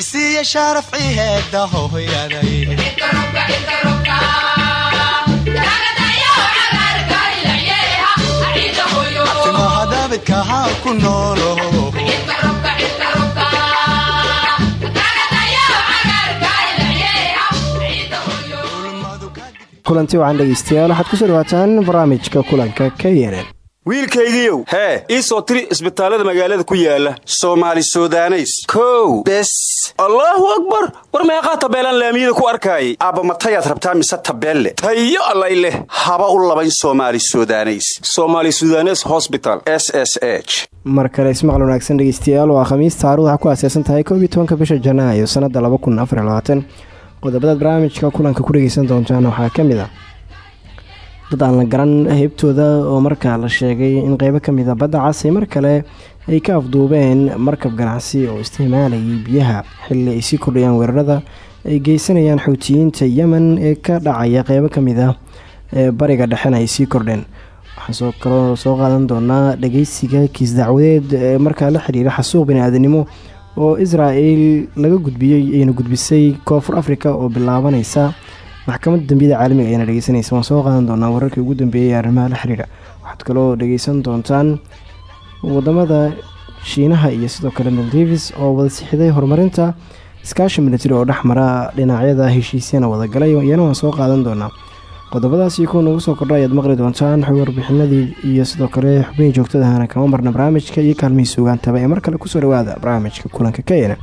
cisiiya sharaf ciheeda ku noolo kulanti wacan dhegeystayaal waxaad ku soo dhawaataan barnaamijka kulanka k nn wiilkaygiiow hee ii soo tiri isbitaallada magaalada ku yaalla soomaali sudaneys. Kow. Bes. Allaahu akbar. War meeqaa tabeelaan laamiyada ku arkaayay? Aabba matayaad rabtaa mise tabeelle tayo allay leh. Haba u labayn soomaali sudaneys. Somaali sudanes hosbital s s h. Mar kale ismaqal wanaagsan dhegeystayaal waa khamiis taarikhdu waxaa ku aaseysan tahay koob iyo tobanka bisha janaayo sannadda laba kun afar labaatan. Qodobadaad barnaamijka kulanka ku dhegeysan doontaan waxaa ka mid ah dad aan la garan heybtooda oo markaa la sheegay in qeybo ka mida badda cas ay mar kale ay ka afduubeen markab ganacsi oo isticmaalayay biyaha. Xilli ay sii kordhayaan weerarada ay geysanayaan xuutiyiinta yemen ee ka dhacaya qeybo ka mid ah ee bariga dhexena ay sii kordheen. Waxaan soo kaloo soo qaadan doonaa dhageysiga kiis dacwadeed ee markaa la xiriira xasuuq bani-aadanimo oo israel laga gudbiyey ayna gudbisay koonfur africa oo bilaabanaysa maxkamadda dambiyada caalamiga ayaana dhegeysanaysa waan soo qaadan doonaa wararkii ugu dambeeyay arrimaha la xiriira? Waxaad kaloo dhegeysan doontaan waddamada shiinaha iyo sidoo kale maldives oo wada sixiday horumarinta iskaashi militari oo dhexmara dhinacyada heshiisyana wadagalay iyana waan soo qaadan doonaa. Qodobadaasi kuwa nagu soo kordha ayaad maqli doontaan warbixinadii iyo sidoo kale xubnihii joogtadahana kama marna barnaamijka iyo kaalmihii sugaantaba ee mar kale ku soo dhawaada barnaamijka kulanka keyana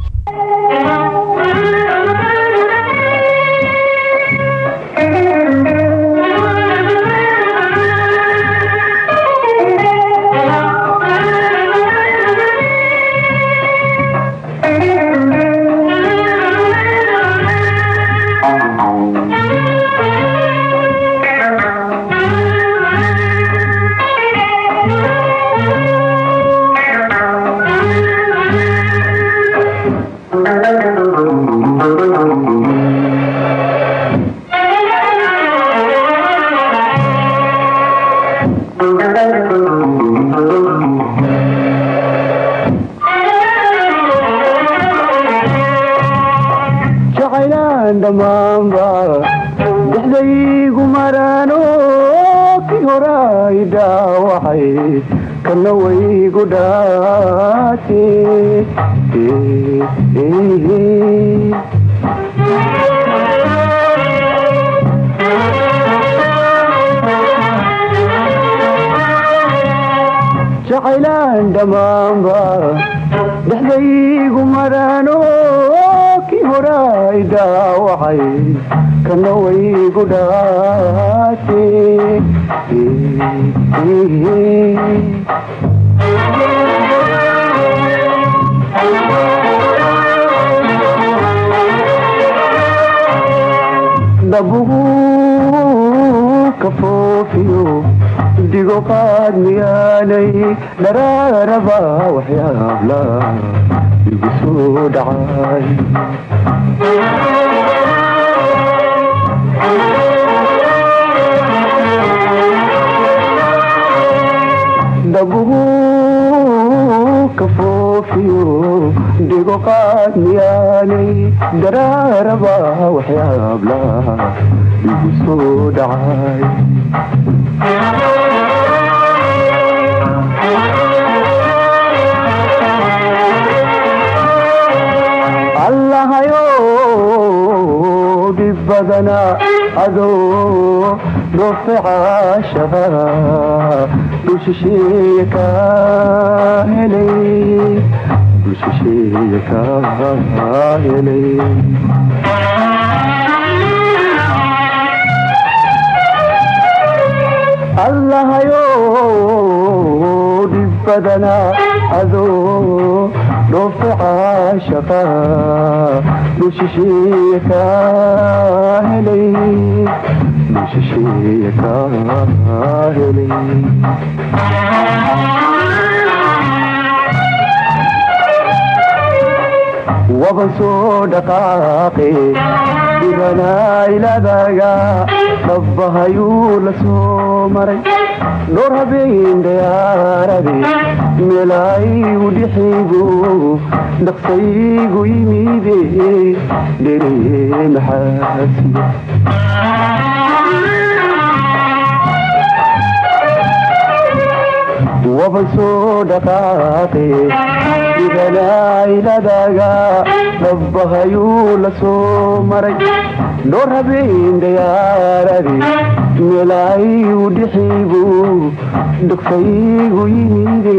dhofecaashada dushisheeye ka helay dushisheeye ka helay allahayo dhib badana adoo dhofecaashaqa dushisheeye ka helay dushisheeye ka helay waban soo dhaqaaqe dibanaailadaga dhabbahayuu la soo maray dhowr habeen dhayaarade meelaygu dhixigu dhaqsaygu yimide dheree maxaasiga waban soo dhaqaaqe dibanaailadaga dhabbahayuu la soo maray dhowr habeen dhayaarade meelaygu dhixigu dhaqsaygu yimide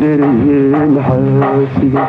dhereye maxaasiga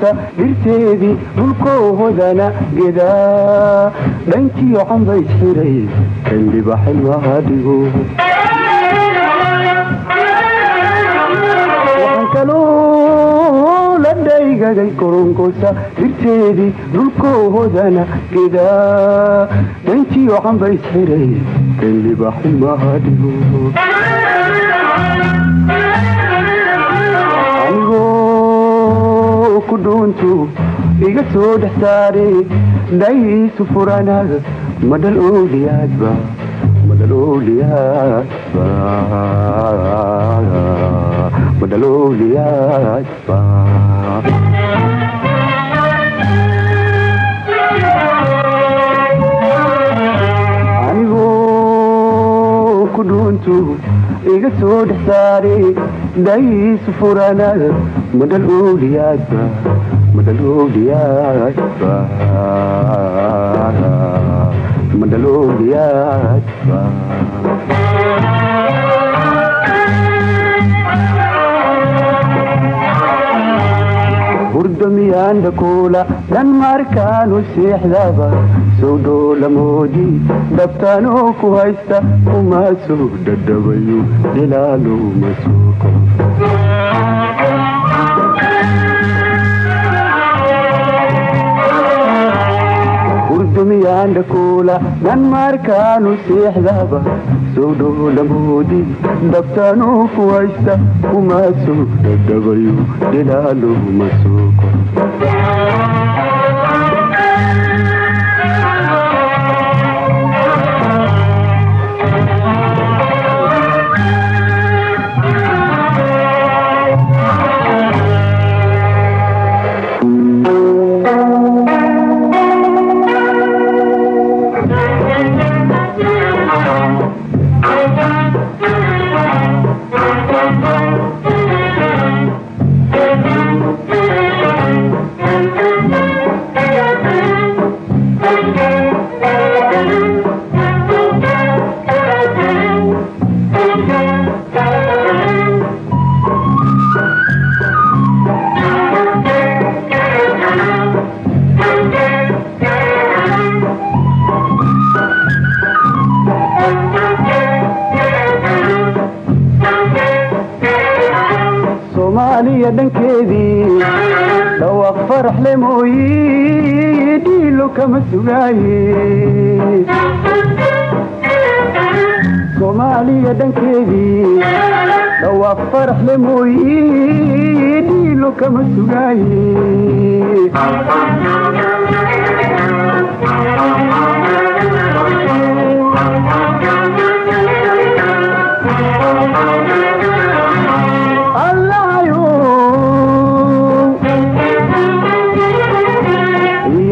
gorongosa dhirteedii dhulkoohodana gedaa dhankiyo xambay xiray xildhiba xilmaha dhigo waxaan kaloo la dhaygaday gorongosa dhirteedii dhulkoohodana gedaa dhankiyo xambay xiray xildhiba dhuuntu iga soo dhex saare dhaysu furanaga madhal ooliyaadba madhal ooliyaadba madhal ooliyaadba anigoo ku dhuuntu iga soo dhex saare dhaysu furanaga madhal ooliyaadba madhal ooliyaadba madhal ooliyaadba hurdamiyanda kuula dhan markaanu seexdaba sowdhoolamoodi dhabtaanoo ku haysta umaa soo dhadhabayo dilaaluma suuko hurdamiyanda kuula dilaaluma suuko kama sugaaye soomaaliya dhankeedii dhawaaq faraxle mooyi dhiilo kama sugaaye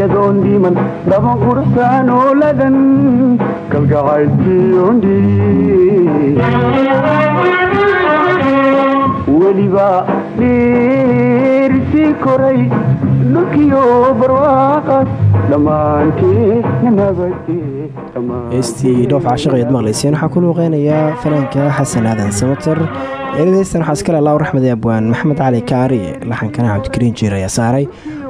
iyadoon dhiman dhaba qursaan ooladan kalgacaylkiyoondhi weliba dhiirsii koray dhulkiyo barwaaqas dhammaanteedna nabadee heestii dhoof caashiq ayaad maqlayseen waxaa ku luuqeynayaa fanaanka xasan aadan samater eedadeystan waxaa iskale alaaw raxmed abwaan maxamed cali kaari laxankana cabdikariin jiir ayaa saaray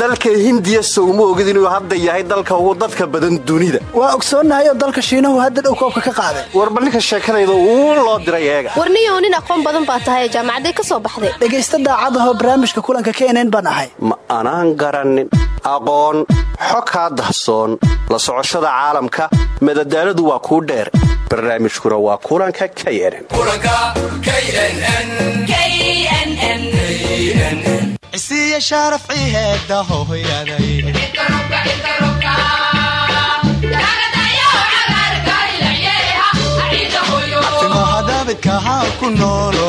dalka hindiya sowma ogid inuu hadda yahay dalka ugu dadka badan dunida. Waa ogsoonnahay oo dalka shiinahu hadda dhow koobka ka qaaday. Warba ninka uu loo diray eega. Warniyow nin aqoon badan baa tahay jaamacaday ka soo baxday. Dhegaysta daacadahoo barnaamijka kulanka knn baan ahay. Ma anaan garannin aqoon xo kaa dahsoon la socoshada caalamka madadaaladu waa kuu dheer. Barnaamijkuna waa kulanka knn cisiiya shaaraf ciheeda hooyaday timahadabidka ha ku noolo.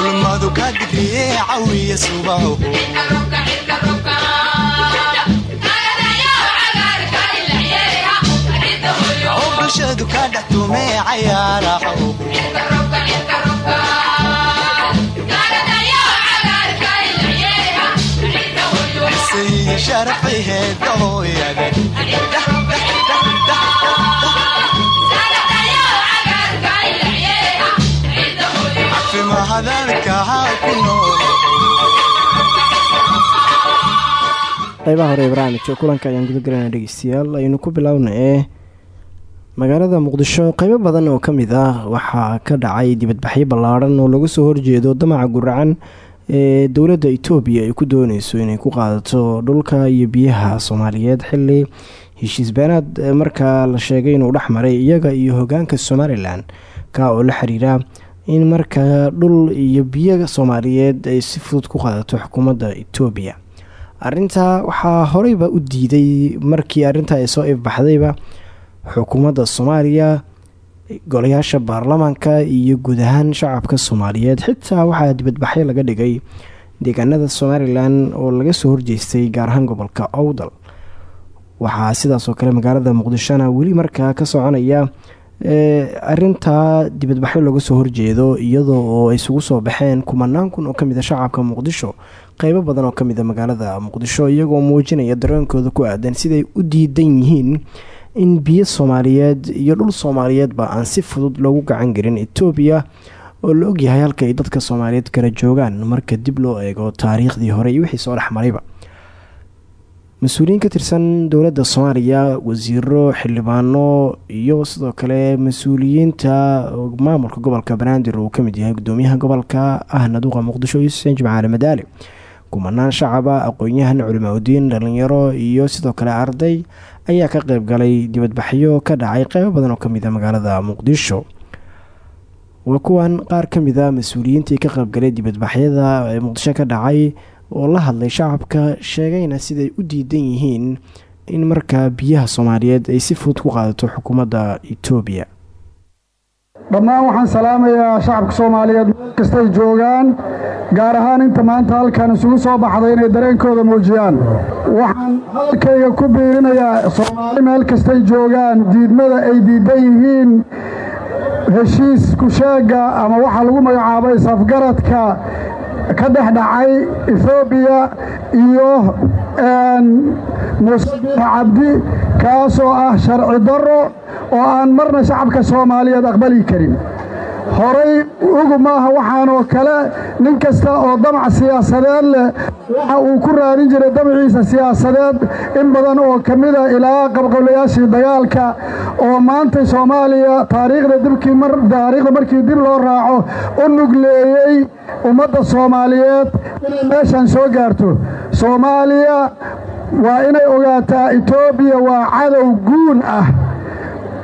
Ulmadu ka digriye cawiya subaho qaybaha hore barnaamijka kulanka ayaan gudagelayna dhegeystayaal aynu ku bilowna ee magaalada muqdisho qaybo badan oo ka mid ah waxaa ka dhacay dibadbaxyo ballaadhan oo lagu soo horjeedo damaca guracan ee dowladda itoobiya ay ku dooneyso inay ku qaadato dhulka iyo biyaha soomaaliyeed xili heshiis beenaad markaa la sheegay inuu dhex maray iyaga iyo hogaanka somalilan ka oo la xiriira in markaa dhul iyo biyo soomaaliyeed ay si fudud ku qaadato xukuumadda itoobiya. Arintaa waxaa horeyba u diiday markii arintaa ay soo ifbaxdayba xukuumadda soomaaliya golayaasha baarlamaanka iyo guud ahaan shacabka soomaaliyeed. Xitaa waxaa dibadbaxyo laga dhigay deegaanada somalilan oo laga soo horjeestay gaar ahaan gobolka owdal waxaa sidaasoo kale magaalada muqdishona weli markaa ka soconaya arintaa dibadbaxyo looga soo horjeedo iyadoo oo isugu soo baxeen kumanaan kun oo ka mid a shacabka muqdisho qeybo badan oo ka mid a magaalada muqdisho iyagoo muujinaya dareenkooda ku aadan siday u diidan yihiin in biyo soomaaliyeed iyo dhul soomaaliyeedba aan si fudud loogu gacan garin etoobiya oo la ogyahay halka dadka soomaaliyeed kala joogaan marka dib loo eego taariikhdii hore iyo wixii soo dhexmarayba mas'uuliyiin ka tirsan dowladda soomaaliya wasiiro xildhibaano iyo sidoo kale mas'uuliyiinta maamulka gobolka banaadir uu ka mid yahay gudoomiyaha gobolka ahna duqa muqdisho yuuseen jimcaale madaali kumanaan shacaba aqoon-yahan culimaadudiin dhalinyaro iyo sidoo kale arday ayaa ka qeyb galay dibadbaxyo ka dhacay qeybo badan oo ka mid a magaalada muqdisho. Waa kuwan qaar ka mid a mas'uuliyiintii ka qeybgalay dibadbaxyada ee muqdisho ka dhacay oo la hadlay shacabka sheegayna siday u diidan yihiin in markaa biyaha soomaaliyeed ay si fudud ku qaadato xukuumadda etoobiya dhammaan waxaan salaamayaa shacabka soomaaliyeed meel kastay joogaan gaar ahaan inta maanta halkan isugu soo baxday inay dareenkooda muujiyaan. Waxaan hadalkayga ku biirinayaa soomaali meel kastay joogaan diidmada ay diidan yihiin heshiis kusheegga ama waxaa lagu magacaabay safgaradka ka dhex dhacay etoobiya iyo muuse cabdi kaasoo ah sharci darro oo aan marna shacabka soomaaliyeed aqbali karin horay ugu maaha waxaanoo kale nin kasta oo damac siyaasadeed leh waxa uu ku raadin jiray damaciisa siyaasadeed in badan oo ka mida ilaa qabqablayaashii dagaalka oo maanta soomaaliya taariikhda dibkii taariikhda markii dib loo raaco u nugleeyey ummadda soomaaliyeed inay meeshan soo gaarto. Soomaaliya waa inay ogaataa etoobiya waa cadow guun ah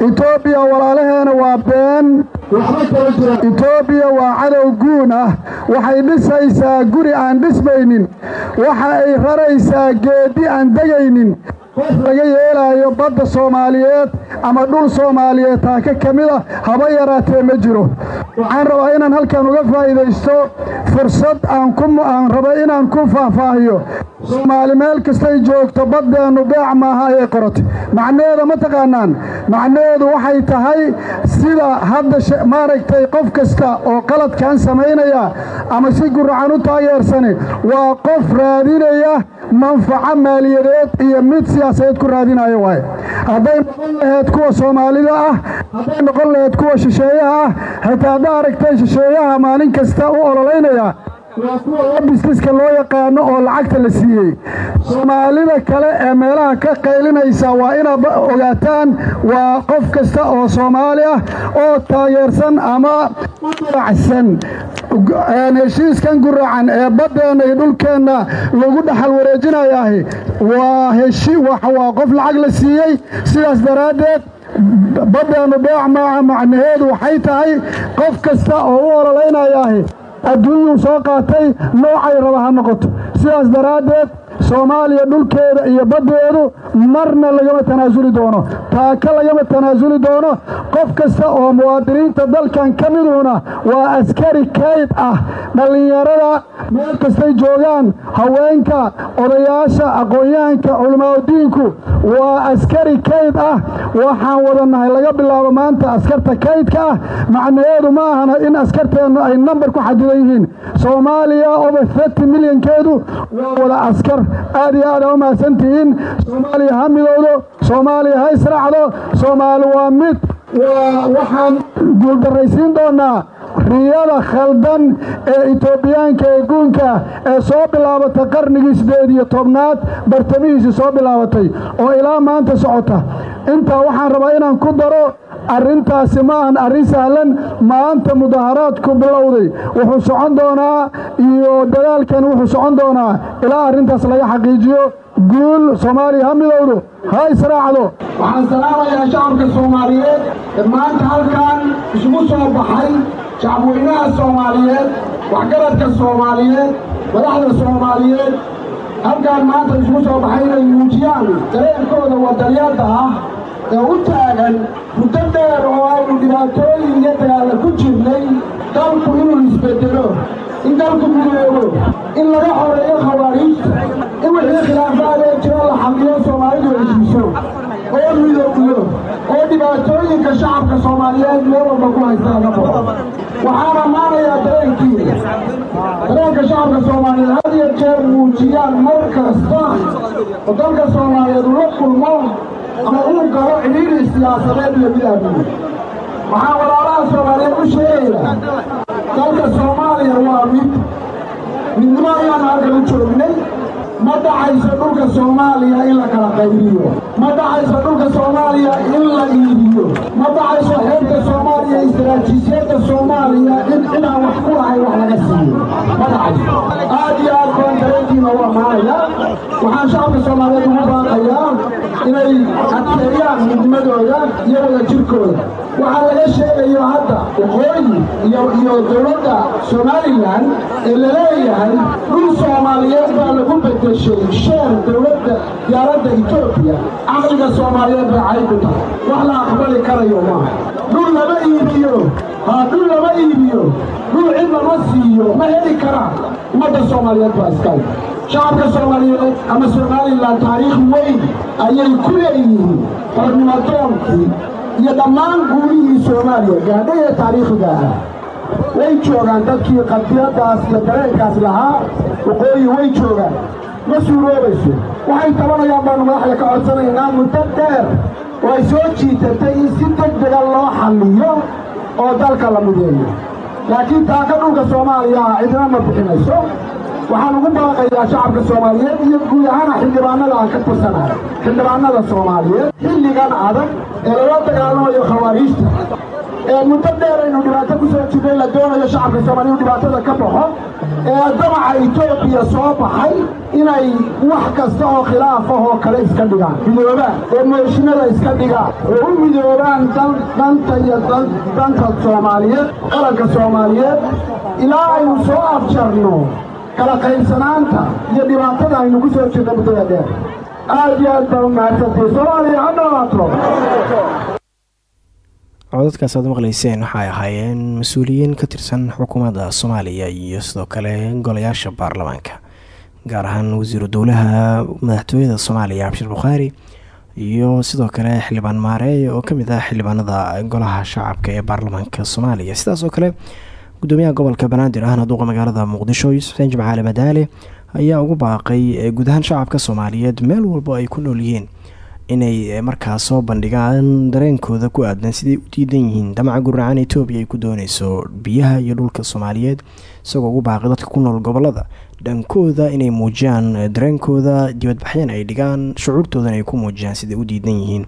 etoobiya walaalaheena waa been. Etoobiya waa cadow guun ah. Waxay dhisaysaa guri aan dhismaynin. Waxa ay raraysaa geeddi aan degaynin qof laga yeelaayo badda soomaaliyeed ama dhul soomaaliyeed taaka ka mid a haba yaraatee ma jiro. Waxaan rabaa inaan halkan uga faa'iidaysto fursad aan raba inaan ku faahfaahiyo. Soomaali meel kastay joogto baddeennu beec maaha ayay qorotay macnaheeda ma taqaanaan. Macnaheedu waxay tahay sida hadda maaragtay qof kasta oo qaladkan samaynaya ama si guracan u taageersani waa qof raadinaya manfaco maaliyadeed iyo mid siyaasadeed ku raadinayo waaye. Hadday noqon laheyd kuwa soomaalida ah hadday noqon laheyd kuwa shisheeyaha ah xitaa hadda aragtay shisheeyaha maalin kasta u ololaynaya waa kuwa loo yaqaano oo lacagta la siiyey. Soomaalida kale ee meelaha ka qaylinaysa waa inaad ogaataan waa qof kasta oo soomaali ah oo taageersan ama u duracsan heshiiskan guracan ee baddeenna iyo dhulkeenna lagu dhaxal wareejinayaah waa heshi waa qof lacag la siiyey. Sidaas daraaddeed baddeennu beec maaha macnaheedu waxay tahay qof kasta oo u ololaynayaahi adduunyuu soo qaatay noocay raba ha noqoto. Sidaas daraaddeed soomaaliya dhulkeeda iyo baddeedu marna lagama tanaasuli doono. Taaka lagama tanaasuli doono. Qof kasta oo muwaadiniinta dalkan ka miduhuna waa askari kayd ah dhallinyarada meel kastay joogaan haweenka odayaasha aqoon-yahanka culimaadudiinku waa askari kayd ah. Waxaan wadannahay laga bilaabo maanta askarta kaydka ah. Macnaheedu ma ahana in askarteennu ay nambar ku xadidan yihiin. Soomaaliya over milyankeedu waa wada askar aad iyo aad u mahadsantihiin. Soomaaliya ha midowdo soomaaliya ha israacdo. Soomaali waa mid waxaan guuldarraysiin doonnaa riyada khaldan ee itoobiyaanka ee guunka ee soo bilaabatay qarnigii siddeed iyo tobnaad bartamihiisii soo bilaabatay oo ilaa maanta socota. Intaa waxaan rabaa inaan ku daro arrintaasi ma ahan arrin sahlan maanta mudaharaadku bilowday. Wuxuu socon doonaa iyo dadaalkan wuxuu socon doonaa. Ilaa arrintaas laga xaqiijiyo guul soomaaliya ha midowdo ha israacdo. Waxaan salaamayaa shacabka soomaaliyeed ee maanta halkan isugu soo baxay shacabweynaha soomaaliyeed waxgaradka soomaaliyeed madaxda soomaaliyeed. Halkaan maanta isugu soo baxay inay muujiyaan dareenkooda wadanyada ah ee u taagan muddo dheer oo aynu dhibaatooyin iyo dagaalla ku jirnay dalku inuu isbedelo in dalku midoobo in laga xoreeyo khawaariijta in wixii khilaafaadee jiro la xalliyo soomaalidu heshiiso oo midoobiyo oo dhibaatooyinka shacabka soomaaliyeed meel walba ku haysta laga baxo waxaan ammaanayaa dareenkiina dareenka shacabka soomaaliyeed had iyo jeer muujiyaan mar kasta. Oo dalka soomaaliyeed ula kulmo ama uu galo cidhiiri siyaasadeed iyo mid amni waxaan walaalaha soomaaliyeed u sheegayaa dalka soomaaliya waa mid midnimo ayaan halkan u joognay ma dhacayso dhulka soomaaliya in la kala qaybiyo? Ma dhacayso dhulka soomaaliya in la iibiyo? Ma dhacayso xeebta soomaaliya istaraatiijiyadda soomaaliya in cidaan wax ku lahay wax laga siiyo? Ma dhacayso aad iyo aad baan dareenkiina u waxaan shacabka soomaaliyeed ugu baaqayaa inay adkeeyaan midnimadooda iyo wada jirkooda waxaa laga sheegayo hadda waqooyi iyo dowladda somalilan ee la leeyahay dhul soomaaliyeed baa lagu bedeshay sheer dowladda diyaaradda etoobiya caqliga soomaaliyeed bay cay ku tahay wax la aqbali karayo maaha dhul lama iibiyo haa dhul lama iibiyo dhul cid lama siiyo ma heli karaan ummadda soomaaliyeed baa iskale shacabka soomaaliyeed ama somalilan taariikh weyn ayay ku leeyihiin xornimadoonkii iyo dhammaan guulihii soomaaliya gaadhay ee taariikhiga ahaa way joogaan dadkii qadiyadaas iyo dareenkaas lahaa waqooyi way joogaan ma suuroobayso waxay tabanayaan baanu madaxda ka codsanaynaa muddo dheer oo ay soo jiitatay in si deg dega loo xalliyo oo dalka la mideeyo laakiin taaka dhulka soomaaliya cidina ma bixinayso. Waxaan ugu baaqayaa shacabka soomaaliyeed iyo guud ahaana xildhibaanada aan ka tirsanahay xildhibaanada soomaaliyeed xilligan adag ee lala dagaalamayo khawaariijta muddo dheer aynu dhibaato ku soo jirnay la doonayo shacabka soomaaliya dhibaatada ka baxo ee damaca etoobiya soo baxay inay wax kasta oo khilaaf ah oo kale iska dhigaan. Midoobaan. Oo mooshinada iska dhigaan. Oo u midoobaan danta iyo danta soomaaliyeed qaranka soomaaliyeed. Ilaa aynu soo afjarno kala qaybsanaanta iyo dhibaatada aynu ku soo jirna muddada dheer. Aad iyo aad baa u mahadsantihi soomaaliya ha noolaato codadkaas aad maqlayseen waxay ahaayeen mas'uuliyiin ka tirsan xukuumadda soomaaliya iyo sidoo kale golayaasha baarlamaanka gaar ahaan wasiiru dowlaha madaxtooyada soomaaliya cabshir bukhaari iyo sidoo kale xildhibaan maareey oo ka mid ah xildhibaanada golaha shacabka ee baarlamaanka soomaaliya. Sidaas oo kale gudoomiyaha gobolka banaadir ahna duuqa magaalada muqdisho xuseen jimcaale madaale ayaa ugu baaqay guud ahaan shacabka soomaaliyeed meel walbo ay ku nool yihiin inay markaa soo bandhigaan dareenkooda ku aadan siday u diidan yihiin damaca gurracan etoobiya ay ku dooneyso biyaha iyo dhulka soomaaliyeed isagoo ugu baaqay dadka ku nool gobollada dhankooda inay muujiyaan dareenkooda dibadbaxyeen ay dhigaan shucuurtoodana ay ku muujiyaan siday u diidan yihiin.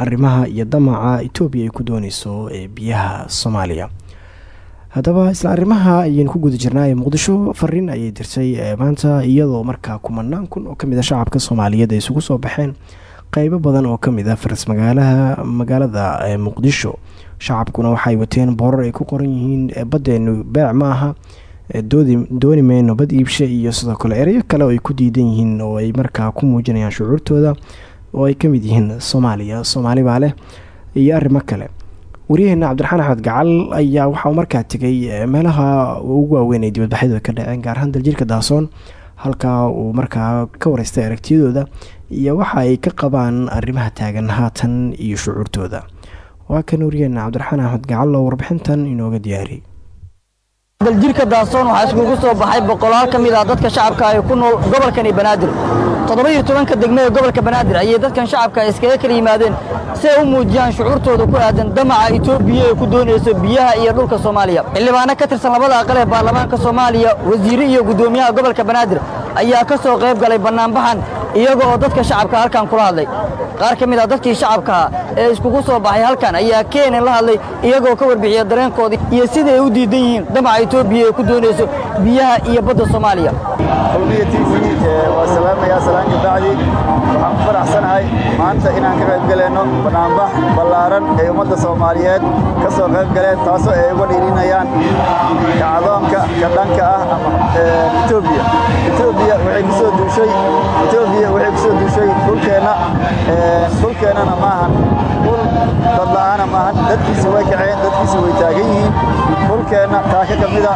Arrimaha iyo damaca etoobiya ay ku dooneyso ee biyaha soomaaliya. Haddaba isla arrimaha ayaynu ku guda muqdisho fariin ayay dirtay maanta iyadoo markaa kumanaan kun oo ka mid a shacabka soomaaliyeed ay isugu soo baxeen qeybo badan oo ka mid ah faras magaalaha magaalada muqdisho. Shacabkuna waxay wateen boorar ay ku qoran yihiin baddeenu beec ma aha dooni meyno bad iibshe iyo sidoo kale ereyo kale oo ay ku diidan yihiin oo ay markaa ku muujinayaan shucuurtooda oo ay ka mid yihiin soomaaliya soomaali baa leh iyo arrimo kale. Waryaheena cabdiraxmaan axmed gacal ayaa waxauu markaa tegay meelaha ugu waaweyn ay dibadbaxyadooda ka dhaceen gaar ahaan daljirka daasoon halkaa uu markaa ka wareystay aragtiyadooda iyo waxa ay ka qabaan arrimaha taagan haatan iyo shucuurtooda. Waa kan waryaheena cabdiraxmaan axmed gacal oo warbixintan inooga diyaariyay daljirka daasoon waxaa iskugu soo baxay boqolaal ka mid ah dadka shacabka ay ku nool gobolkani banaadir. Toddoba-iyo tobanka degme ee gobolka banaadir ayay dadkan shacabka iskaga kala yimaadeen si ay u muujiyaan shucuurtooda ku aadan damaca etoobiya ee ku doonayso biyaha iyo dhulka soomaaliya. Xildhibaano ka tirsan labada aqal ee baarlamaanka soomaaliya wasiire iyo guddoomiyaha gobolka banaadir ayaa ka soo qayb galay bannaanbaxan iyaga oo dadka shacabka halkan kula hadlay. Qaar ka mid ah dadkii shacabkaha ee iskugu soo baxay halkan ayaa keenan la hadlay iyagoo ka warbixiya dareenkooda iyo sida ay u diidan yihiin damaca etoobiya ee ku doonayso biyaha iyo badda soomaaliya qowmiya t v waa salaamayaa salaanka bacdi. Waxaan ku faraxsanahay maanta inaan ka qayb galayno banaanbax ballaaran ee ummadda soomaaliyeed ka soo qayb galeen taasoo ay uga dhiirinayaan kacdoonka ka dhanka ah ama etoobiya etoobiya waxay ku soo duushay etoobiya waxay ku soo duushay dhulkeenna dhulkeennana maahan. Dhul dadla'aana maahan. Dadkiisa way kaceen dadkiisa way taagan yihiin dhulkeenna taaka ka mida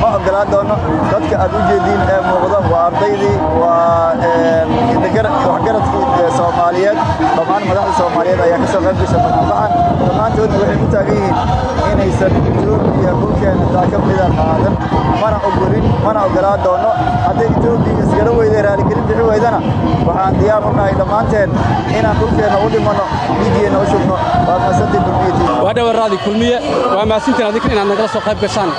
ma oggolaan doono dadka aad u jeediin ee muuqda. Waa ardaydii waa waxgaradkii soomaaliyeed. Dhammaan madaxda soomaaliyeed ayaa ka soo qayb gasha banaanbaxan dhammaantoodna waxay ku taagan yihiin inaysan etoobiya dhulkeenna taa ka mida qaadan mana ogolin mana oggolaan doono. Hadday etoobiya isgala weyday raaligelin bixi weydana waxaan diyaar u nahay dhammaanteen inaan dhulkeenna u dhimanno dhiiggeenna u shubno waa waa dhawaraadi kulmiye. Waa maasintiin adinka inaad nagala soo qayb gashaan.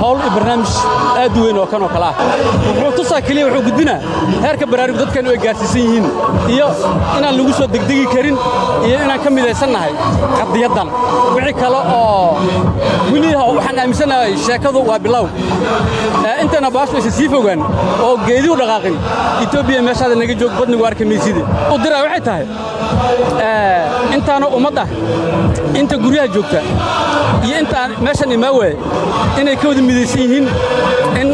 Hawl iyo barnaamij aad u weyn oo kan oo kale ah. Wuxuu tusaa keliya wuxuu gudbinaa heerka baraarug dadkan ay gaarsiisan yihiin iyo inaan lagu soo degdegi karin iyo inaan ka midaysannahay qadiyaddan wixii kale oo weli waxaan aaminsanahay sheekadu waa bilow. Intana baashu aysan sii fogaan oo geediu dhaqaaqin etoobiya meeshaada naga joog badnigu arka mayside u diraa waxay tahay intaana ummad ah inta guryaha joogta iyo intaan meeshan imaa waaye inay ka wada midaysan yihiin in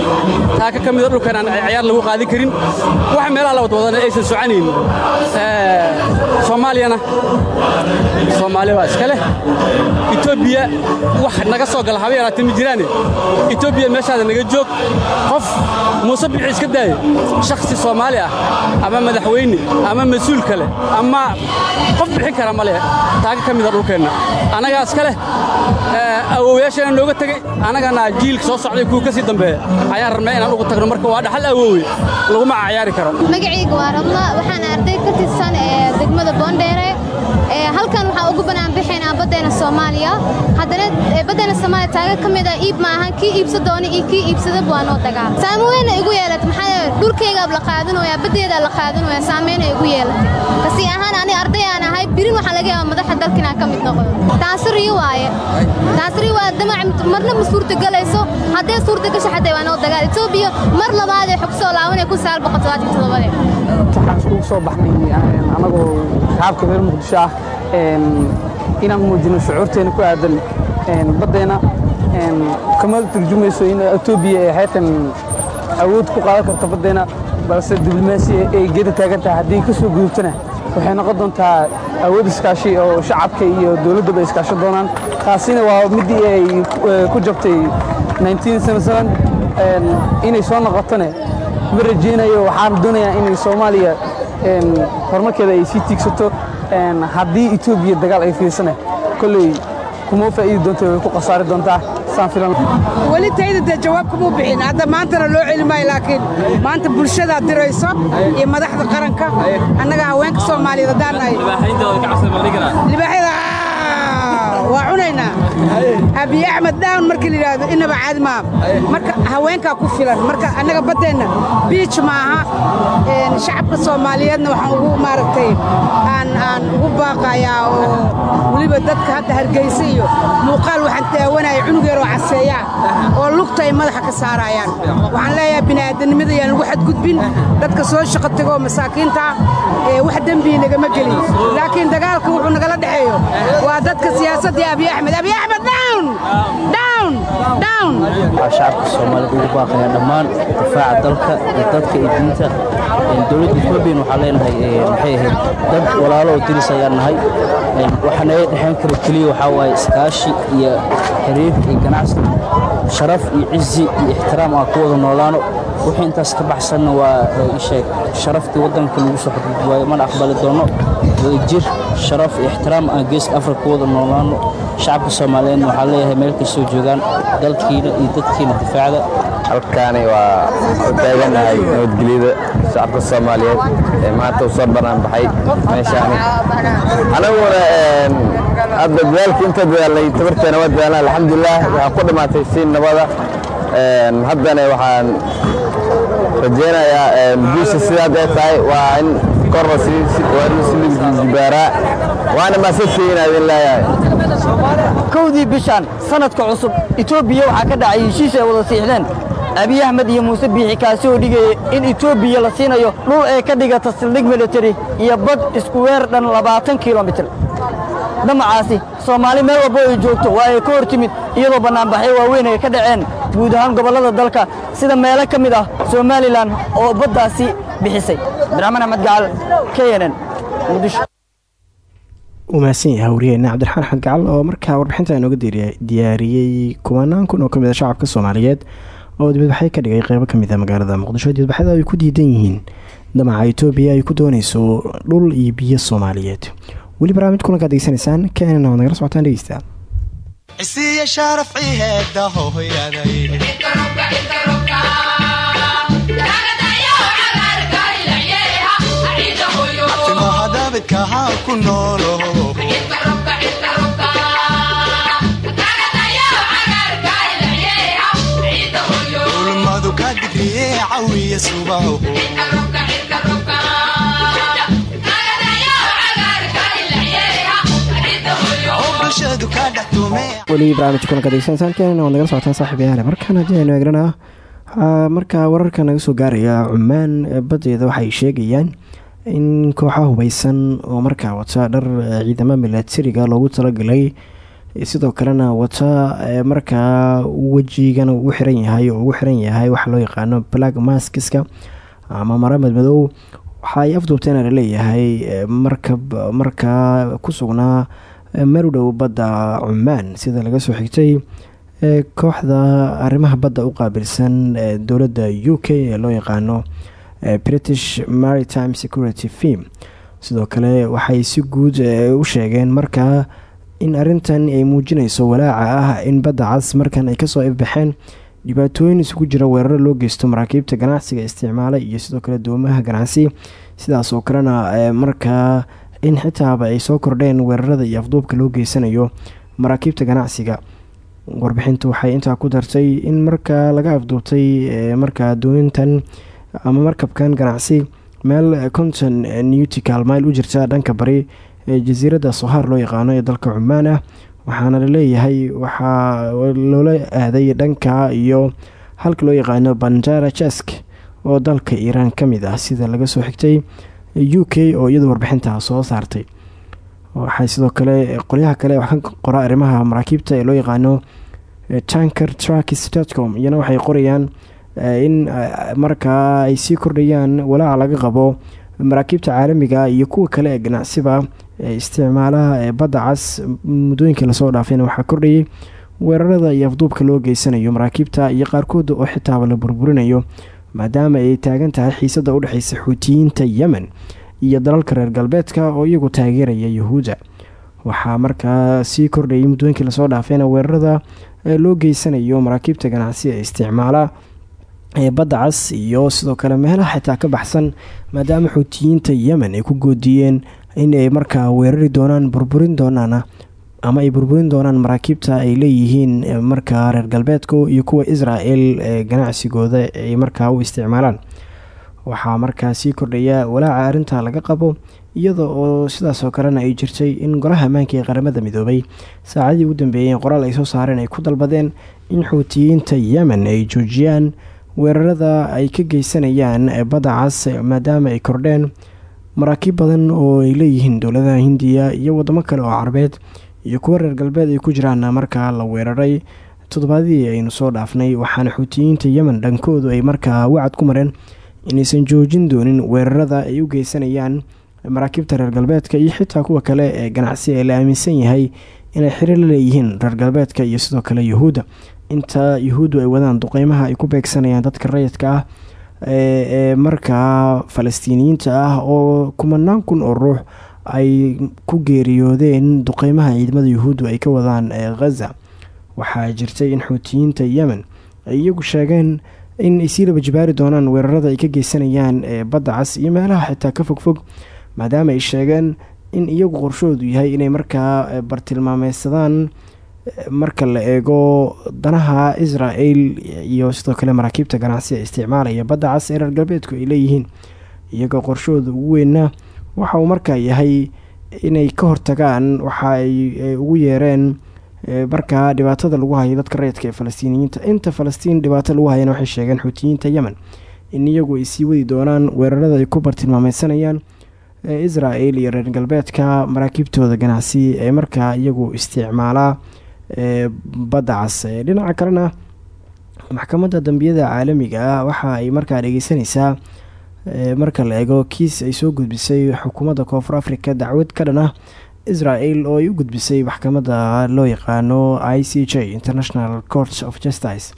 taaka ka mida dhulkan aan cayaar lagu qaadin karin. Wax meelaha la wadwadana aysan soconaynin. Soomaaliyana soomaali baa iska leh. Etoobiya wax naga soo gala haba yaraatee ma jiraane. Etoobiya meeshaada naga joog qof muuse bixi iska daaye shakhsi soomaali ah ama madaxweyne ama mas'uul kale ama qof bixin kara ma leh. Taaka ka mida dhulkeenna. Annagaa iska leh awoowayaasheena nooga tegey annagana jiilka soo socday kuwa ka sii dambeeya. Ayaan inaan ugu tagno marka waa dhaxal awoowe. Laguma cayaari karo. Magacayga waa rabla waxaan arday ka tirsan ee degmada boondheere halkan waxaa ugu bannaan bixaynaa badda baddeena soomaaliya. Haddana baddeena soomaaliya taaga ka mid ah iib ma ahan kii iibsa doona iyo kii iibsadaba waa noo dagaal saameynna igu yeelatay maxaa yeele dhulkaygaa la qaadanooyaa baddeedaa la qaadanooyaa saameyna igu yeelatay kasi ahaan ani arday aan ahay birin waxaa laga yaaba madaxa dalka inaan ka mid noqdo. Taasi riyo waaye. Taasi riyo waa damac marna ma suurtagelayso hadday suurtagasho xataa waa noo dagaal etoobiya mar labaadee xog soo laabanaya kun sagaal boqol todobaatan todobadee waxaan iskugu soo baxnay annagoo shacabka reer muqdisho ah inaan muujino shucuurteena ku aadan baddeena kama turjumayso in etoobiya ay xeetan awood ku qaadan karto baddeena balse diblomaasi ay geeda taagan tahay haddii ka gudubtana waxay noqon doontaa awood iskaashi oo shacabka iyo dowladdaba iskaasho doonaan taasina waa middii ay ku jabtay inay soo noqotone ma rajaynayo waxaan doonayaa inay soomaaliya horumarkeeda ay sii tiigsato haddii etoobiya dagaal ay fiirsane kolley kuma faa'iidi doonto way ku khasaari doontaa weli tayda dee jawaab kumuu bixin hadda maantana loo celi maayo laakiin maanta bulshadaa dirayso iyo madaxda qaranka annaga haweenka soomaaliyeed haddaan nahay libaaxyada waa cunaynaa? Abiy axmed dhawn markii la yidhaahdo inaba caadi maaha marka haweenkaa ku filan marka annaga baddeenna biij maaha shacabka soomaaliyeedna waxaan ugu maaragtay aan ugu baaqayaa oo weliba dadka hadda hargeysa iyo muuqaal waxaan daawanaya cunugeeroo caseeyaa oo lugta ay madaxa ka saarayaan. Waxaan leeyahay bini'aadanimada yaan lagu xadgudbin dadka soo shaqo masaakiinta wax dembii nagama gelin. Laakiin dagaalka wuxuu nagala dhexeeyo. Waa dadka siyaasadda abiy axmed abiy axmed down! Down! Down! Waxaa shacabka soomaaliyed ugu baaqaya dhammaan difaaca dalka iyo dadka iyo diinta dowladda etoobiyan waxaa leenahay maxay ahayd dad walaalo oo diris ayaan nahay. Waxa naga dhexayn kara keliya waxaa waaye iskaashi iyo xiriir iyo ganacsi sharaf iyo cizi iyo ixtiraam aan ku wada noolaano wixii intaas ka baxsanna waa isheeg sharaftii waddanka lagu soo xadgudbaayo mana aqbali doono. Wadajir sharaf iyo ixtiraam aan geeska afrika wada noolaano. Shacabka soomaaliyeedna waxaa leeyahay meel kastoo joogaan dalkiina iyo dadkiina difaacda. Halkaani waa taaganahay nabadgelyada shacabka soomaaliyeed ee maanta u soo bannaan baxay meeshaani. Anaguna dadaalkii inta dadaalnay tabarteena waa dadaalna alxamdulilah waxaa ku dhammaatay si nabada. Haddana waxaan rajaynayaa guusha sida hadda ay tahay waa in korna silibaaraa waana maasadkii inaa idin leeyahay kowdii bishan sanadka cusub etoobiya waxaa ka dhacay heshiis ay wada siixdeen abiy axmed iyo muuse biixi kaasi oo dhigaya in etoobiya la siinayo dhul ay ka dhigata sildhig militari iyo bad isku weer dhan labaatan kilomitir damacaasi soomaali meel walbo ay joogto waa ay ka hor timid iyadoo bannaanbaxyo waaweyn ay ka dhaceen guud ahaan gobollada dalka sida meelo ka mid ah somalilan oo baddaasi bixisay. Abdiraxmaan axmed gacal k n n. Muqdisho. Uu mahadsan yahay wariyeenna cabdiraxmaan axmed gacal oo markaa warbixinta inooga diyaariyey kumanaan kun oo ka mid a shacabka soomaaliyeed oo dibadbaxyo ka dhigay qeybo ka mid a magaalada muqdisho. Dibadbaxyada ay ku diidan yihiin damaca etoobiya ay ku doonayso dhul iyo biyo soomaaliyeed weli barnaamij kulankaad degeysanaysaan keenana waad nagala socotaan dhegeysta. Isiya sharaf ciheeda hooyaday timaha daabidka haa ku noolo. Ulmadu ka digriye cawiya subaho weli barnaamij kulanka degeysanaysaan keenana waad nagala socotaan saaxiib yaale markaan haddii aynu eegnana markaa wararka naga soo gaaraya cumaan baddeeda waxay sheegayaan in kooxaha hubeysan oo markaa wata dhar ciidamo milatariga loogu talagalay sidoo kalena wata markaa wejigan ugu xiran yahay oo ugu xiran yahay waxaa loo yaqaano black maskiska ama maramed madow waxa ay afduubteena la leeyahay markab markaa ku sugnaa meel u dhow badda cumaan sida laga soo xigtay kooxda arrimaha badda u qaabilsan dowladda u k ee loo yaqaano british maritime security firm. Sidoo kale waxay si guud u sheegeen markaa in arintan ay muujinayso walaaca ah in badda cas markan ay ka soo ifbaxeen dhibaatooyin isugu jira weeraro loo geysto maraakiibta ganacsiga isticmaala iyo sidoo kale doomaha ganacsi. Sidaas oo kalena markaa in xitaaba ay soo kordheen weerarada iyo afduubka loo geysanayo maraakiibta ganacsiga. Warbixintu waxay intaa ku dartay in markaa laga afduubtay markaa doonintan ama markabkan ganacsi meel conton newtical mile u jirta dhanka bari ee jasiiradda sohaar loo yaqaano ee dalka cumaan ah. Waxaana la leeyahay waxaa loola aaday dhanka iyo halka loo yaqaano bandara jesk oo dalka iiraan ka mid ah sida laga soo xigtay u k oo iyadu warbixintaa soo saartay. Waxay sidoo kale qolyaha kale wax ka qora arrimaha maraakiibta ee loo yaqaano tanker trackis dotcom iyana waxay qorayaan in markaa ay sii kordhayaan walaaca laga qabo maraakiibta caalamiga iyo kuwa kale ee ganacsiba isticmaalaha ee badda cas muddooyinkii la soo dhaafayna waxaa kordhayay weerarada iyo afduubka loo geysanayo maraakiibta iyo qaarkood oo xitaaba la burburinayo maadaama ay taagan tahay xiisada udhexeysa xuutiyiinta yemen iyo dalalka reer galbeedka oo iyagu taageeraya yahuudda. Waxaa markaa sii kordhayay muddooyinkii la soo dhaafayna weerarada loo geysanayo maraakiibta ganacsi ee isticmaala ee badda cas iyo sidoo kale meelaha xitaa ka baxsan maadaama xuutiyiinta yemen ay ku goodiyeen in ay markaa weerari doonaan burburin doonaana ama ay burburin doonaan maraakiibta ay leeyihiin markaa reer galbeedka iyo kuwa israel ee ganacsigooda ay markaa u isticmaalaan. Waxaa markaa sii kordhaya walaaca arrinta laga qabo iyada oo sidaasoo kalena ay jirtay in golaha ammaanka ee qaramada midoobay. Saacadii ugu dambeeyeen qoraal ay soo saareen ay ku dalbadeen in xuutiyiinta yemen ay joojiyaan weerarada ay ka geysanayaan badda cas maadaama ay kordheen. Maraakiib badan oo ay leeyihiin dowladaha hindiya iyo wadamo kale oo carabeed iyo kuwo reer galbeed ay ku jiraan markaa la weeraray. Toddobaadii aynu soo dhaafnay waxaana xuutiyiinta yemen dhankoodu ay markaa wacad ku mareen inaysan joojin doonin weerarada ay u geysanayaan maraakiibta reer galbeedka iyo xitaa kuwa kale ee ganacsi ee la aaminsan yahay inay xiriir la leeyihiin reer galbeedka iyo sidoo kale yuhuudda. Inta yuhuuddu ay wadaan duqeymaha ay ku beegsanayaan dadka rayidka ah ee markaa falastiiniyiinta ah oo kumanaan kun oo ruux ay ku geeriyoodeen duqeymaha ciidamada yuhuuddu ay ka wadaan khaza waxaa jirtay in xuutiyiinta yemen ay iyagu sheegeen in ay sii laba jibaari doonaan weerarada ay ka geysanayaan badda cas iyo meelaha xitaa ka fogfog maadaama ay sheegeen in iyagu qorshoodu yahay inay markaa bartilmaameysadaan marka la eego danaha israel iyo sidoo kale maraakiibta ganacsi ee isticmaalaya badda cas ee reer galbeedku ay leeyihiin. Iyagoo qorshooda ugu weynna waxa uu markaa yahay inay ka hortagaan waxa ay ugu yeereen markaa dhibaatada lagu hayo dadka rayidka ee falastiiniyiinta. Inta falastiin dhibaato lagu hayana waxay sheegeen xuutiyiinta yemen in iyagu ay sii wadi doonaan weerarada ay ku bartilmaameysanayaan israel iyo reer galbeedka maraakiibtooda ganacsi ee markaa iyagu isticmaalaa badda cas dhinaca kalena maxkamadda dambiyada caalamiga ah waxa ay markaa dhegeysanaysaa marka la eego kiis ay soo gudbisay xukuumadda koonfur africa dacwad ka dhan ah israel oo ay u gudbisay maxkamadda loo yaqaano i c j international court of justice.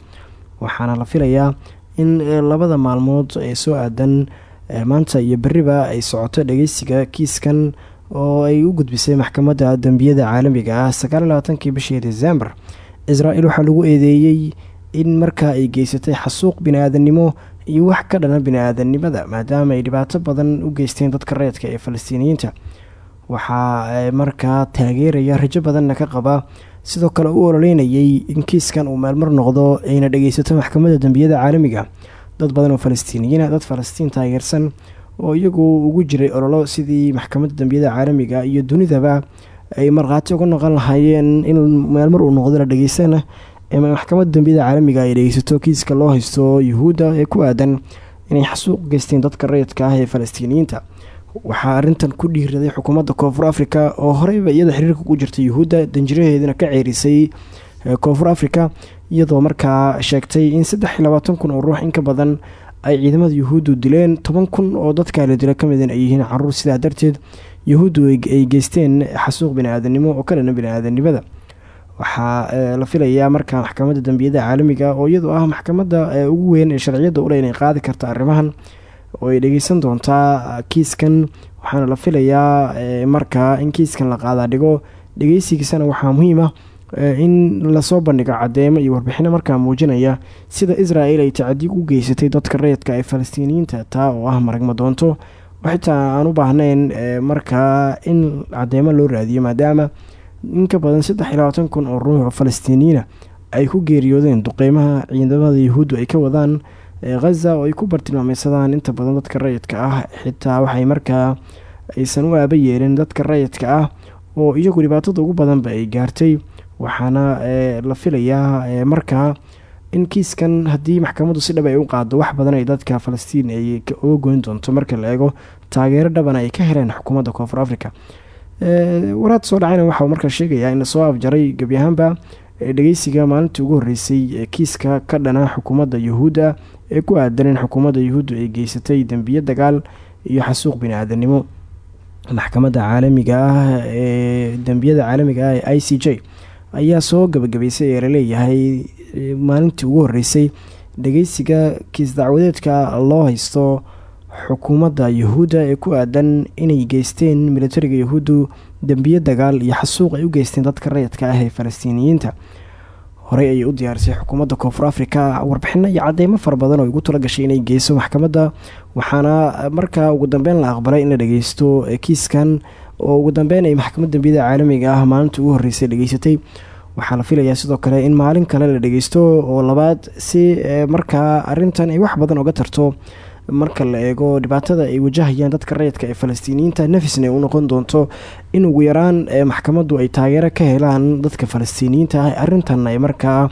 Waxaana la filayaa in labada maalmood ee soo aadan maanta iyo beriba ay socoto dhageysiga kiiskan oo ay u gudbisay maxkamadda dembiyada caalamiga ah. Sagaalabaaatankii bishii desembar israel waxaa lagu eedeeyey in markaa ay geysatay xasuuq bini-aadannimo iyo wax ka dhana bini-aadanimada maadaama ay dhibaato badan u geysteen dadka reedka ee falastiiniyiinta. Waxaa markaa taageeraya rajo badanna ka qaba sidoo kale u ololeynayay in kiiskan uu meelmar noqdo ayna dhageysato maxkamadda dembiyada caalamiga. Dad badan oo falastiiniyiina dad falastiin taageersan oo iyagu ugu jiray ololo sidii maxkamadda dembiyada caalamiga iyo dunidaba ay markhaati uga noqon lahaayeen in meelmar uu noqdo la dhageysana maxkamadda dembiyada caalamiga ay dhegeysato kiiska loo haysto yuhuudda ee ku aadan inay xasuuq geysteen dadka rayidka ah ee falastiiniyiinta. Waxaa arintan ku dhiiraday xukuumadda koonfur africa oo horeyba iyada xiriirka ku jirta yuhuudda danjiraheedana ka ceerisay koonfur africa iyadoo markaa sheegtay in saddex iyo labaatan kun oo ruux in ka badan ay ciidamada yuhuuddu dileen toban kun oo dadka la dila ka midin ay yihiin carruur. Sidaa darteed yuhuuddu ay geysteen xasuuq bini-aadanimo oo ka dhana bini-aadanimada waxaa la filayaa markaa maxkamadda dembiyada caalamiga oo iyadoo ah maxkamadda ugu weyn ee sharciyadda ule inay qaadi karta arrimahan oo ay dhegeysan doontaa kiiskan. Waxaana la filayaa markaa in kiiskan la qaadaa dhigo. Dhegeysigiisana waxaa muhiim ah in la soo bandhigo cadeemo iyo warbixino markaa muujinaya sida israel ay tacadi u geysatay dadka rayidka ee falastiiniyiinta taa oo ah maragma doonto. Xitaa aan u baahnayn markaa in cadeymo loo raadiyo maadaama in ka badan saddex iyo labaatan kun oo ruux oo falastiiniyiina ay ku geeriyoodeen duqeymaha ciidamada yahuuddu ay ka wadaan khaza oo ay ku bartilmaameysadaan inta badan dadka rayidka ah xitaa waxay markaa aysan u aaba yeelin dadka rayidka ah oo iyagu dhibaatada ugu badanba ay gaartay. Waxaana la filayaa markaa in kiiskan haddii maxkamaddu si dhab ay u qaado wax badan ay dadka falastiin ay uga goyn doonto. Marka la eego taageero dhabana ay ka heleen xukuumadda koonfur africa waraad soo dhacayna waxauu markaa sheegayaa in la soo afjaray gebi ahaanba dhegeysiga maalintii ugu horreysay ee kiiska ka dhana xukuumadda yuhuudda ee ku aadan in xukuumadda yuhuuddu ay geysatay dembiyo dagaal iyo xasuuq bini-aadanimo. Maxkamadda caalamiga ah ee dembiyada caalamiga ah ee i c j ayaa soo gabagabeysay ee la leeyahay maalintii ugu horreysay. Dhegeysiga kiis dacwadeedka loo haysto xukuumadda yuhuudda ee ku aadan inay geysteen militariga yuhuuddu dembiyo dagaal iyo xasuuq ay u geysteen dadka rayidka ah ee falastiiniyiinta. Horey ayay u diyaarisay xukuumadda koonfur africa warbixino iyo cadeymo fara badan oo igu tala gashay inay geyso maxkamadda waxaana markaa ugu dambeyn la aqbalay in la dhageysto kiiskan oo ugu dambeyn ay maxkamad dembiyada caalamiga ah maalinta ugu horreysay dhageysatay. Waxaa la filayaa sidoo kale in maalin kale la dhageysto oo labaad si markaa arintan ay wax badan oga tarto marka la eego dhibaatada ay wajahayaan dadka rayidka ee falastiiniyiinta nafisna ay u noqon doonto in ugu yaraan maxkamaddu ay taageero ka helaan dadka falastiiniyiinta ah arrintan ay markaa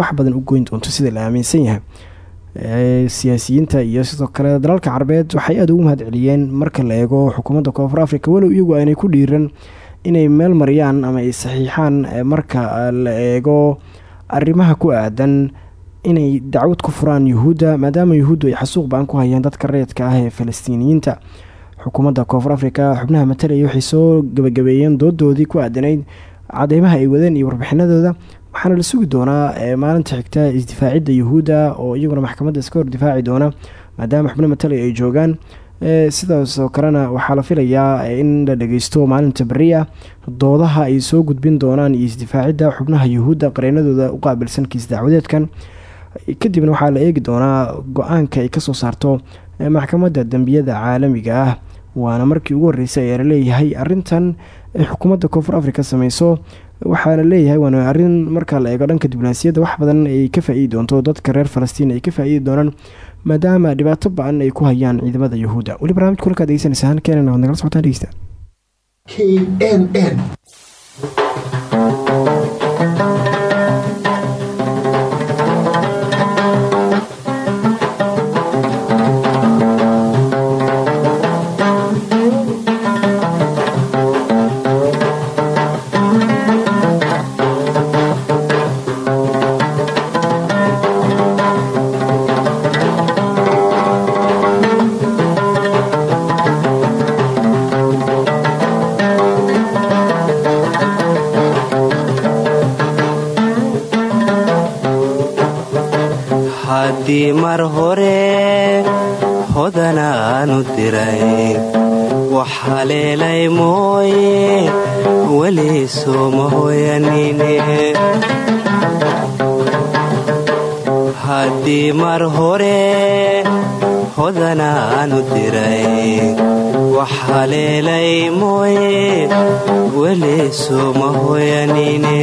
wax badan u goyn doonto sida la aaminsan yahay. Siyaasiyiinta iyo sidoo kale dalalka carabeed waxay aada ugu mahad celiyeen marka la eego xukuumadda koonfur africa walow iyagu aanay ku dhiiran inay meel mariyaan ama ay saxiixaan marka la eego arrimaha ku aadan inay dacwad ku furaan yuhuudda maadaama yuhuuddu ay xasuuq ba'an ku hayaan dadka rayidka ah ee falastiiniyiinta. Xukuumadda koonfur africa xubnaha matalaya waxay soo gabagabeeyeen doodoodii ku aadanayd cadeymaha ay wadeen iyo warbixinadooda waxaana la sugi doonaa maalinta xigta isdifaacidda yuhuudda oo iyaguna maxkamadda iska hor difaaci doona maadaama xubno matalaya ay joogaan. Sidaasoo kalena waxaa la filayaa in la dhageysto maalinta beri ah doodaha ay soo gudbin doonaan iyo isdifaacidda xubnaha yuhuudda qareenadooda u qaabilsan kiis dacwadeedkan kadibna waxaa la eegi doonaa go'aanka ay ka soo saarto maxkamadda dembiyada caalamiga ah. Waana markii ugu horreysay ayaa la leeyahay arintan ay xukuumadda koonfur africa sameyso waxaa la leeyahay waana arrin marka la eego dhanka diblomaasiyadda wax badan ay ka faa-iidi doonto dadka reer falastiin ay ka faa-iidi doonaan maadaama dhibaato ba'an ay ku hayaan ciidamada yuhuudda. Weli barnamijka kulkaad degeysanaysaan keenan waad nagala socotaan dhegeysta. K n n haleelay mooye weli sooma hoyanine haddii mar hore hodanaanu diray wax haleelay mooye weli sooma hoyanine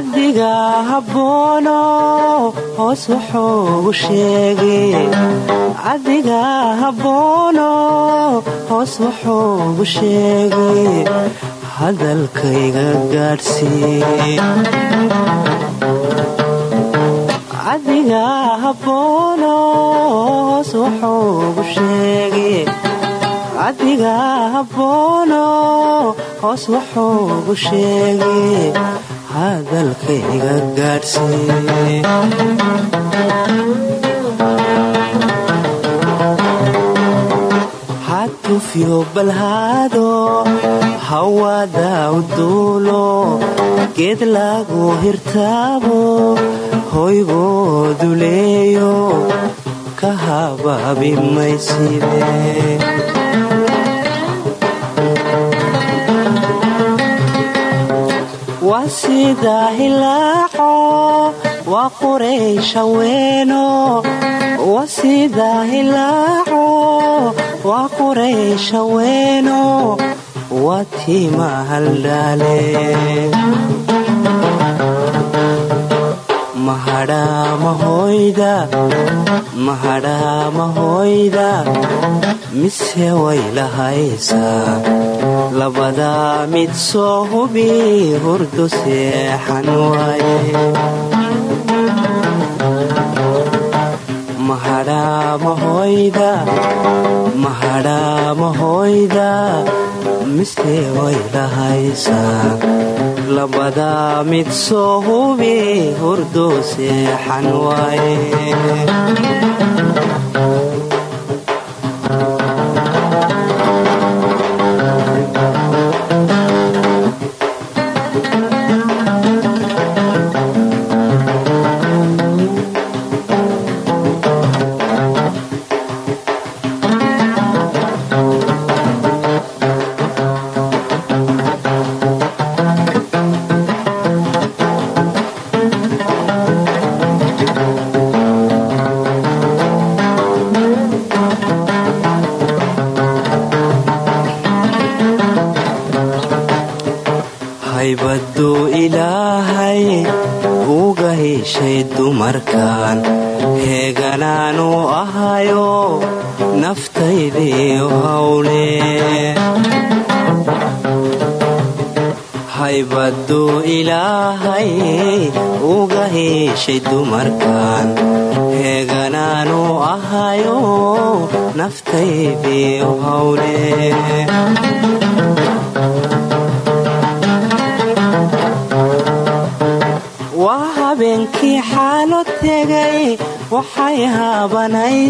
cabdiga habboono hoos wuxuugu sheegay hadalkayga gaadhsiiye cabdiga habboono hoos wuxuugu sheegay cabdiga habboono hoos wuxuugu sheegay hadalkayga gaadhsiiye hatufyo balhaado hawada u duulo geed lagu hirtaabo hoygoodu leeyo ka habaabi waa sida hilaaco waa quraysha weeno wasida hilaaco waa quraysha weeno waa tiima mahadhaamahoyda mise way lahaysaa labadaa mid soo hubi hurdu seexan waaye mahadhaamahoyda mahadhaamahoyda mise way lahaysaa labadaa mid soo hubi hurdu seexan waaye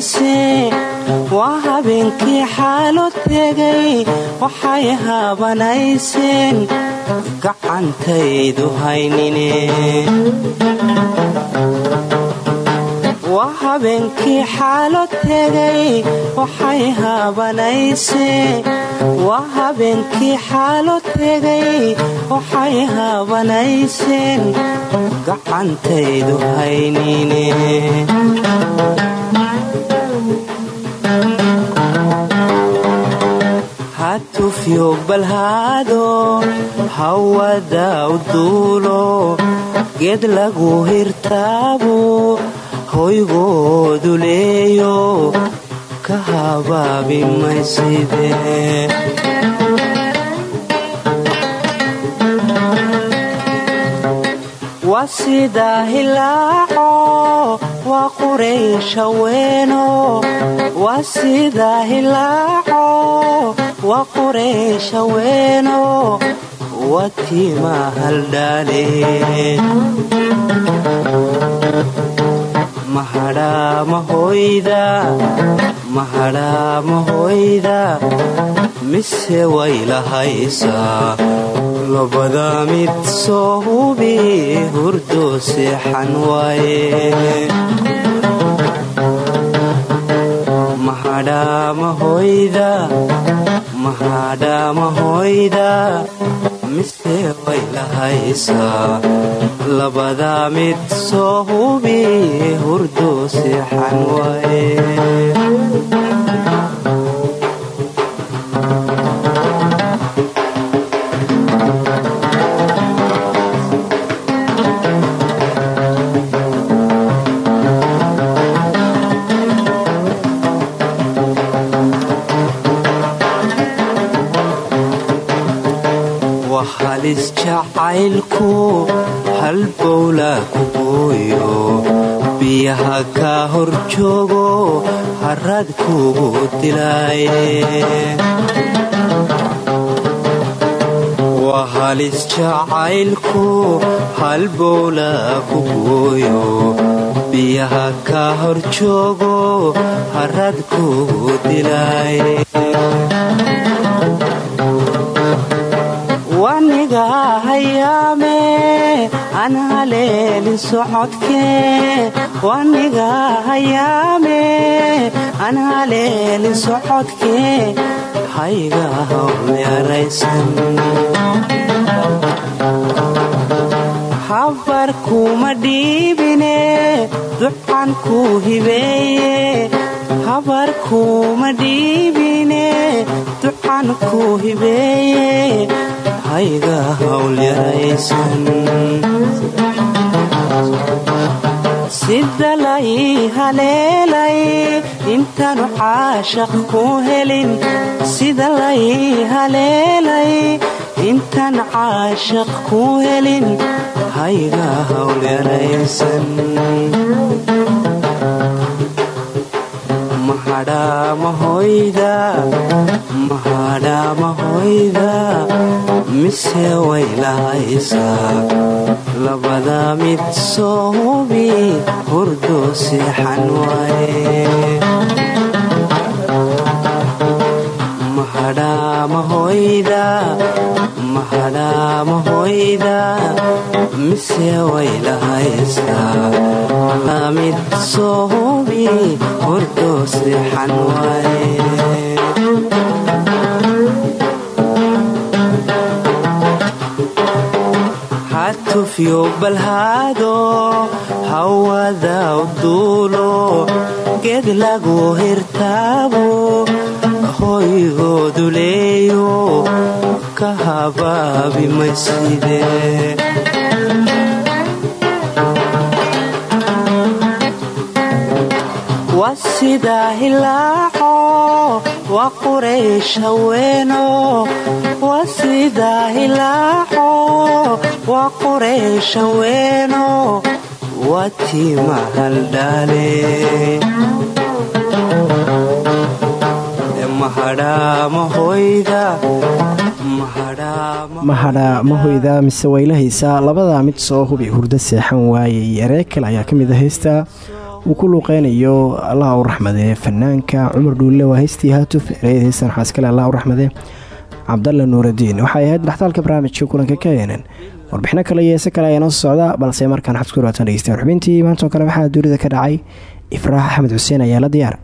haabanaysee waa habeenkii xaalo tegay waxay haabanayseen. Gacantaydu haynine. Waa habeenkii xaalo tegay waxay haabanaysee waa habeenkii xaalo tegay waxay haabanayseen. Gacantaydu haynine hatufyo balhaado hawada u duulo geed lagu hirtaabo hoygoodu leeyo ka habaabi mayside waa sida hilaaco waa quraysha weeno waa sida hilaaco waa quraysha weeno waa tiima haldhaale mahadhaamahoyda mahadhaamahoyda mise way lahaysaa labada mid soo hubi hurdo seexan waaye. Mahadhaamahoyda mahadhaamahoyda mise way lahaysaa labada mid soo hubi hurdo seexan waaye halis jacaylku halbowla ku gooyo biyaha ka hor joogo harad kugu dilaaye waa halis jacaylku halbowla ku gooyo biyaha ka hor joogo harad kugu dilaaye aan haleelin socodkee waniga hayaame aan haleelin socodkee hayga hawmeeraysan habar kuma dhiibine duxan ku hibeeye. Habar kuma dhiibine duxan ku hibeeye hayga hawl yaraysan sida lay haleelay intaanu caashaq ku helin sida lay haleelay intaan ku helin hayga hawl mahadhaamahoyda mahadhaamahoyda mise way lahaysaa labada mid soo hubi hurdo seexan waaye mise way lahaysaa mid soo hubi hurdo seexan waaye hatufyo balhaado hawada uduulo geed lagu hirtaabo hoygoodu leeyo ka habaabi mayside waa sidaa hilaaco waa quraysh haweeno waa sidaa hilaaco waa mahadha mahoyda mise waylahaysa labada mid soo hubi hurdo seexan waayey eree kale ayaa ka mid a heystaa uu ku luuqeynayo allah u raxmade fanaanka cumar dhuulle waa heystii haatuf ereyada heystan waxaa allah u raxmade cabdalla nuuradiin waxay ahayd dhaxtaalka barnaamijka kulanka keenan warbixino kale iyo heese kale ayaa noo socda balse markaan xabs ku dhawaatan dhegeystayaal xubintii maantoo kale waxaa dunida ka dhacay. Ifraax axmed xuseen ayaa la diyaar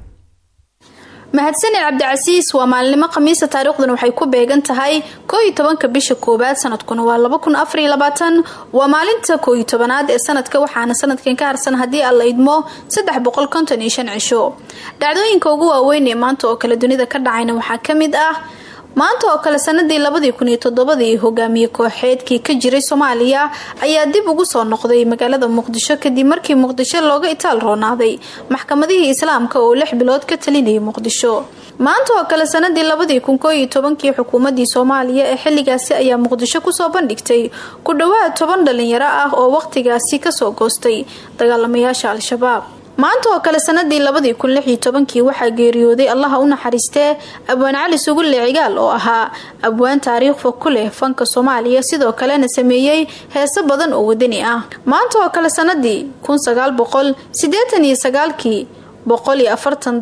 mahadsani cabdicasiis waa maalinimo khamiisa taariikhdan waxay ku beegan tahay koo iyo tobanka bisha koowaad sanadkuna waa laba kun afariyo labaatan. Waa maalinta koo iyo tobanaad ee sanadka waxaana sanadkan ka harsan haddii aan la idmo saddex boqol konton iyo shan cisho. Dhacdooyinka ugu waaweyn ee maanta oo kale dunida ka dhacayna waxaa ka mid ah maanta oo kale sanadii labadii kun iyo toddobadii hogaamiye kooxeedkii ka jiray soomaaliya ayaa dib ugu soo noqday magaalada muqdisho kadib markii muqdisho looga itaal roonaaday maxkamadihii islaamka oo lix bilood ka talinayay muqdisho. Maanta oo kale sanadii labadii kun koo iyo tobankii xukuumadii soomaaliya ee xilligaasi ayaa muqdisho ku soo bandhigtay ku dhowaad toban dhalinyaro ah oo waqtigaasi ka soo goostay dagaalamayaasha al-shabaab maanta oo kale sanadii labadii kun lix tobankii waxaa geeriyooday allaha u naxariistee abwaan cali sugulle cigaal oo ahaa abwaan taariikh fog ku leh fanka soomaaliya sidoo kalena sameeyey heeso badan oo wadani ah. maanta oo kale sanadii kun sagaal boqol sideetan iyo sagaalkii boqol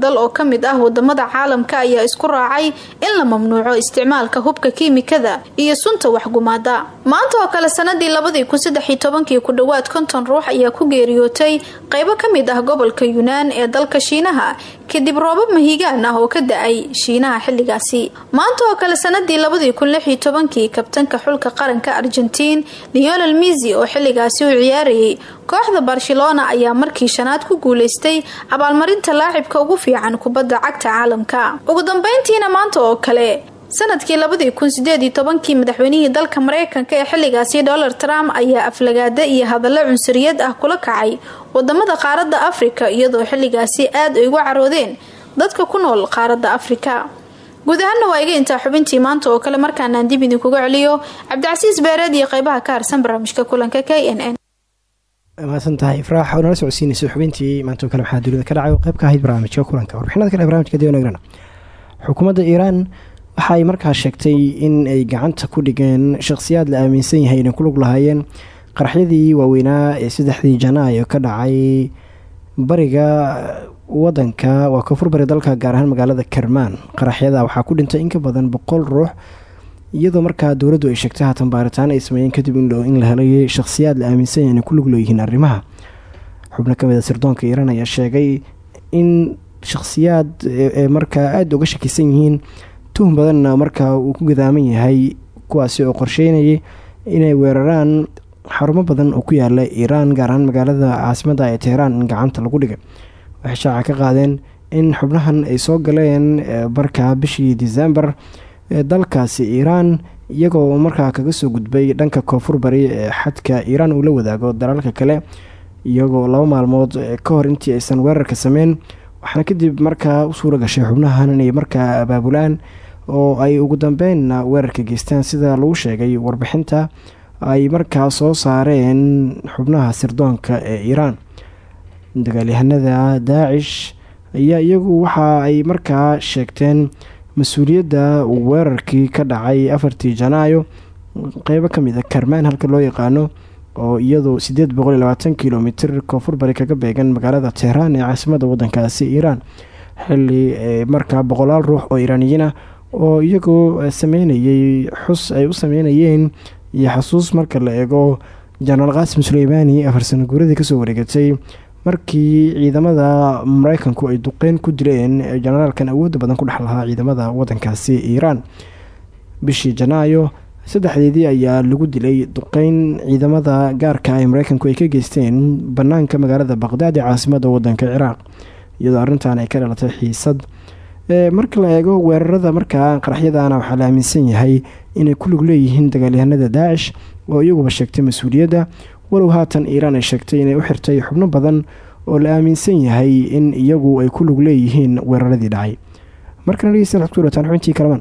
dal oo ka mid ah waddamada caalamka ayaa isku raacay in la mamnuuco isticmaalka hubka kiimikada iyo sunta waxgumaada. Maanta oo kale sanadii labadii kun ku dhowaad konton ruux ayaa ku geeriyootay qeybo ka mid ah gobolka yunaan ee dalka shiinaha kadib roobab mahigaan ah oo ka da'ay shiinaha xilligaasi. Maanta oo kale sanadii labadii kun lix iyo tobankii kabtanka xulka qaranka argentiin leonel misi oo xilligaasi u ciyaarayay kooxda barcelona ayaa markii shanaad ku guuleystay abaalmarinta laacibka ugu fiican kubadda cagta caalamka. Ugu dambeyntiina maanta oo kale sannadkii labadii kun sideed tobankii madaxweynihii dalka mareykanka ee xilligaasi donald trump ayaa aflagaada iyo hadallo cunsuriyad ah kula kacay waddamada qaaradda afrika iyadoo xilligaasi aad ay ugu caroodeen dadka ku nool qaaradda afrika. Guud ahaana waa iga intaa xubintii maanta oo kale markaanaan dib idinkuga celiyo cabdicasiis beereed iyo qeybaha ka harsan barnaamijka kulanka k n n. Mahadsan oo nala socodsiinaysa xubintii maantoo kale waxaa dunida ka dhacay oo ka ahayd barnaamijka kulanka. Warbixinada kale barnamijka diwanagran xukuumadda iiraan waxa markaa sheegtay in ay gacanta ku dhigeen shakhsiyaad la aaminsan yahay inay ku lug lahaayeen. Qaraxyadii waaweynaa ee saddexdii janaayo ka dhacay bariga wadanka waa koonfur bari dalka gaar ahaan magaalada kermaan. Qaraxyada waxaa ku dhintay in ka badan boqol ruux iyadoo markaa dowladdu ay sheegtay haatan baaritaan ay sameeyeen kadib in la helay shakhsiyaad la aaminsan yahay inay ku lug leeyihiin arrimaha. Xubno ka mid a sirdoonka iiraan ayaa sheegay in shakhsiyaad markaa aada uga shakisan yihiin tuhun badanna markaa uu ku gadaaman yahay kuwaasi oo qorsheynayay inay weeraraan xarumo badan oo ku yaalla iiraan gaar ahaan magaalada caasimada ee teheraan in gacanta lagu dhigay waxay shaaca ka qaadeen in xubnahan ay soo galeen markaa bishii disembar ee dalkaasi iiraan iyagoo markaa kaga soo gudbay dhanka koonfur bari ee xadka iiraan uu la wadaago dalalka kale iyagoo laba maalmood ka hor intii aysan weerarka sameyn waxaana kadib markaa u suura gashay xubnahan inay markaa abaabulaan oo ay ugu dambeynna weerarka geystaan sida lagu sheegay warbixinta ay markaa soo saareen xubnaha sirdoonka ee iiraan dagaalyahanada daacish ayaa iyagu waxa ay markaa sheegteen mas'uuliyadda weerarkii ka dhacay afartii janaayo. Qeybo ka mid a karmaan halka loo yaqaano oo iyadu sideed boqol kilomitr koonfur bari kaga beegan magaalada tehraan ee caasimada wadankaasi iiraan xili markaa boqolaal ruux oo iiraaniyiin ah oo iyagoo sameynayay xus ay u sameynayeen iyo xasuus marka la eego jenaraal qaasim suleymaani afar sano guuradii ka soo wareegatay markii ciidamada mareykanku ay duqeyn ku dileen jenaraalkan awoodda badan ku dhex lahaa ciidamada wadankaasi iiraan bishii janaayo saddexdeedii ayaa lagu dilay duqeyn ciidamada gaarka ee mareykanku ay ka geysteen banaanka magaalada baqdaad ee caasimada wadanka ciraaq iyadoo arrintan ay ka dhalatay xiisad marka la eego weerarada markaa qaraxyadana waxaa la aaminsan yahay inay ku lug leeyihiin dagaalyahanada daacish oo iyaguba sheegtay mas'uuliyadda. Walow haatan iiraan ay sheegtay inay u xirtay xubno badan oo la aaminsan yahay in iyagu ay ku lug leeyihiin weeraradii dhacay. Markana dhegeystayaal xubintii kalamaan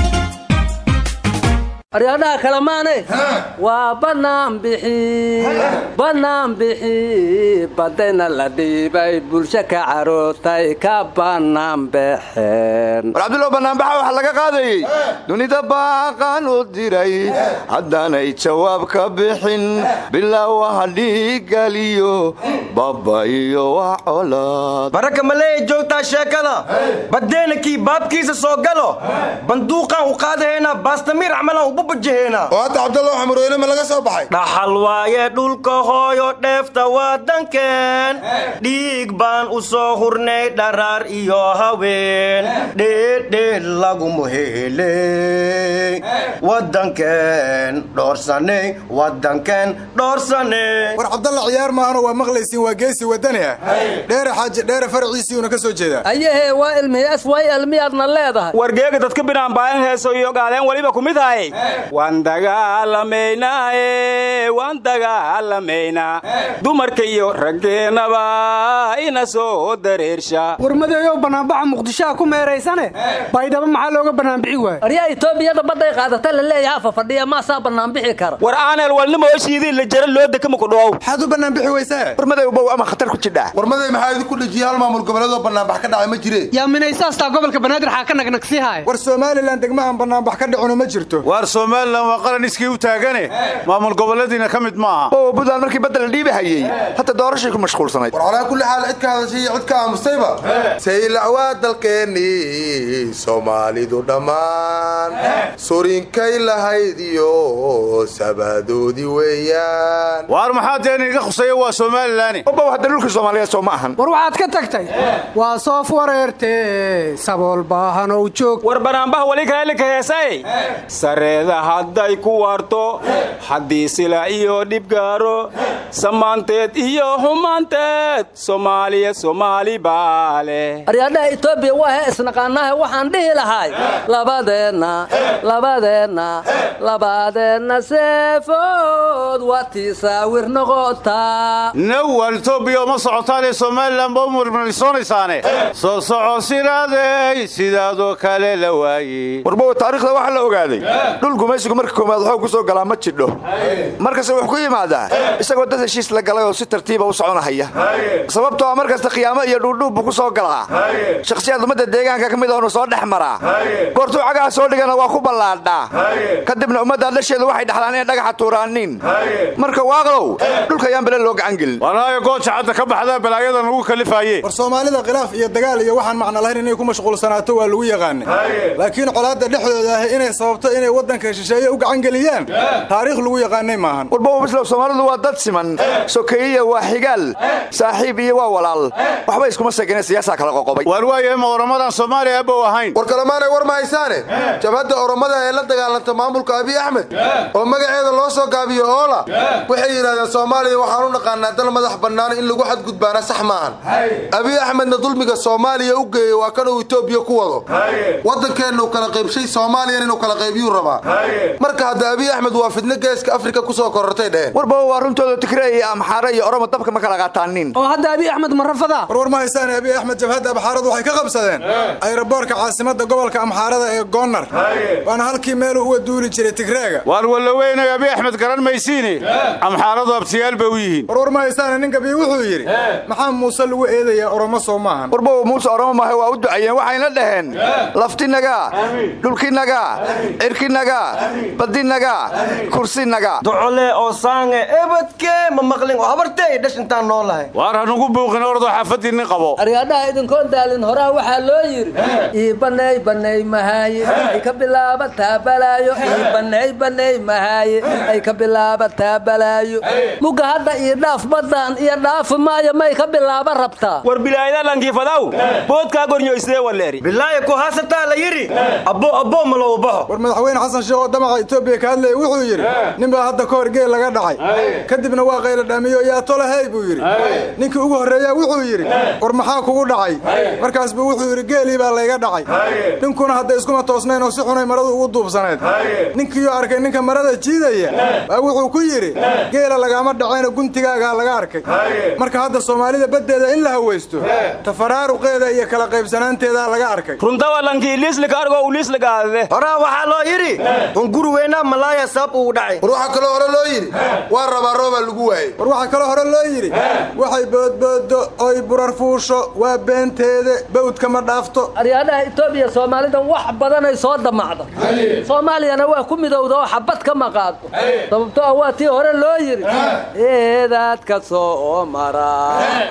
aryadhaha kale maane waa bannaan bixi bannaan bixi badayna la dhiibay bulsho ka carootay ka bannaan baxeen war cabdullow bannaanbaxa waxa laga qaadayey. Dunida baaqaan u diray haddaanay jawaab ka bixin bilaawaha dhiigaliyo baba iyo waa colaad. Baraka maleeya joogtaa sheekada? Badeenakii baabkiisa soo galo? Banduuqaan u qaadahaynaa baastamiir bajahaynaa oo hadda cabdallow xamurweyne ma laga soo baxay? Dhaxal waaye dhulka hooyo dheefta waddankeen dhiig baan u soo hurnay dharaar iyo haween. Dheedheed laguma heley waddankeen dhoorsanay waddankeen dhoorsanay war cabdalla ciyaar maahano waa maqlaysiin waa geesi waddani ah. Dheere xaaji dheere faraciisiiuna ka soo jeedaa ayahee waa ilmiyaas way ilmiyaadna leedahay. Wargeega dadka binaan baahan heeso iyo gaadeen weliba ku mid ahay waan dagaalamaynaaye waan dagaalamaynaa dumarka iyo raggeennaba ina soo dareersha. Warmadeeyow bannaanbaxa muqdishoha ku meeraysane baydhabo maxaa looga bannaanbixi waaya aryaa itoobiyada badday qaadata la leeyaha fafadhiya maasaa bannaanbixi kara. War aaneel walnimo heshiidii la jara loo deka makudhow maxaad u bannaanbixi weysaa warmaday ubow ama khatar ku jidhaa warmaday maxaa idinku dhejiyey hal maamul goboleedoo bannaanbax ka dhacay ma jire. Yaa minaysaastaa gobolka banaadir xaa ka nagnagsiihaaya war somalilan degmahan bannaanbax ka dhacuna ma jirto somalilan waa qaran iskii u taagane. Maamul goboleediina ka mid maaha. Oo buntland markii badda la dhiibi hayey hata doorashay ku mashquulsanayd. War calaa kulli xaal cid ka hadashay iyo cid ka aamustayba saylac waa dalkeennii soomaalidu dhammaan. Surinkay lahayd iyo sabaadoodii weeyaan. Waar maxaa deen iga khuseeya waa somalilan obow hadda dhulka soomaaliyeed soo ma ahan. War waxaad ka tagtay? Waa soof wareerte sabool baahanow joog. War banaanbaha weli kaelika heesay sareeda hadday ku waarto haddii sila iyo dhib gaaro samaanteed iyo xumaanteed soomaaliya soomaali baale. Aryadhaha itoobiya waa he isnaqaanahe waxaan dhihi lahay labadeenna labadeenna labadeenna seefood waa tii saawir noqotaa nawal etoobiya uma socotaanee somalilan ba u soo soco siraadey sidaadoo kale la waayey warbowa taariikhda waxaa la ogaaday. Dhul gumaysigu marka koowaad waxuu ku soo galaa ma jidho. Markasta wuxuu ku yimaadaa isagoo dad heshiis la galay oo si tartiiba u soconahaya. Sababtoo a markasta khiyaamo iyo dhuudhuub buu ku soo galaa. Shakhsiyaad ummadda deegaanka ka mid ahnu soo dhex maraa. Goortuu cagaha soo dhigana waa ku ballaadhaa. Kadibna ummadda dhasheedu waxay dhaxlaan inay dhagaxa tuuraaniin marka waaqlow dhulka ayaan bele loo gacan gelin. Wanaayo gooja cadda ka baxdaa balaayadan ugu kalifaaye. War soomaalida khilaaf iyo dagaal iyo waxaan macno lahayn inay ku mashquulsanaato waa lagu yaqaanay. Laakiin colaadda dhexdooda ah inay sababto inay waddanka shisheeye u gacan geliyaan taariikh lagu yaqaanay maahan. Warbowa bislow soomaalidu waa dad siman. Sokeeyiya waa xigaal. Saaxiib iyo waa walaal. Waxba iskuma segene siyaasaa kala qoqobay. Waar waayahe ma oramadan soomaaliya abow ahayn. War kalemaanay war ma haysaane? Jabhadda oromada ee la dagaalanta maamulka abiy axmed oo magaceeda loo soo gaabiyo oola. Waxay yidhahdeen soomaaliya waxaan u naqaanaa dal madax bannaan in lagu xadgudbaana sax maahan abiy axmedna dulmiga soomaaliya u geeyey waa kan uu etoobiya ku wado. Waddankeennu kala qaybshay soomaaliyan inuu kala qaybiyuu rabaa marka hadda abiy axmed waa fidno geeska afrika ku soo korortay dheheen warba waa runtooda tigre iyo amxaare iyo oromo dabka ma kala qaataanin oo hadda abiy axmed marafada war war ma haysaane abiy axmed jabhadda amxaaradu waxay ka qabsadeen. Ayraboorka caasimadda gobolka amxaarada ee goonar waana halkii meeluu uga duuli jiray tigreega waar wallaweynay abiy axmed garan maysiine amxaaradu abtiyaal bay u yihiin. War war ma haysaane nin gabiy wuxuu yidhi maxaa muuse lagu eedayaa oromo soo maahan warbowa muuse oromo maahe waa u ducayeen waxayna dhaheen. Laftinaga dhulkinaga cirkinaga badinaga kursinaga docole oo saange ebadkee ma maqlin oo habartee dhash intaan noolahay waar hanugu buuqin ordo xaafadii nin qabo. Aryaadhaha idinkoon daalin horaa waxaa loo yidhi ii banay banay mahaaye ay ka bilaabataa balaayo ii banay banay mahaaye ay ka bilaabataa balaayo muga hadda ii dhaaf baddaan iyo dhaafi maayo may ka bilaaba rabtaa war bilaayada lankiifadaw boodkaa gornyoysdee waleeri. Bilaayo ku haasataa la yidhi abbo abbo ma loo baxo war madaxweyne xasan sheekh oo damaca etoobiya ka hadlaya wuxuu yidhi nin baa hadda ka hor geel laga dhacay. Kadibna waa qayla dhaamiyo yaa tolahey buu yidhi. Ninkii ugu horreeyaa wuxuu yidhi war maxaa kugu dhacay? Markaas buu wuxuu yidhi geelii baa layga dhacay. Ninkuna hadda iskuma toosnayn oo si xunay maradu ugu duubsanayd. Ninkiioo arkay ninka marada jiidaya baa wuxuu ku yidhi geela lagaama dhacayna guntigaagaa laga arkay. Marka hadda soomaalida baddeeda in la hawaysto tafaraaruqeeda iyo kala qaybsanaanteedaa laga arkay. Runtawa lankii liislika argoo u liislagaadade horaa waxaa loo yidhi hunguri weynaa malaaya sabab ugu dhacay war waxaa kaloo hore loo yidhi waa rabaa roobaa lagu waayey. War waxaa kaloo hore loo yidhi waxay boodboodo oy burar fuusho waa beenteede bawdka ma dhaafto. Aryaadhaha etoobiya soomaalidan wax badanay soo damacda soomaaliyana waa ku midowda oo xabad ka maqaado. Sababto ah waa tii hore loo yidhi eedaadka soo mara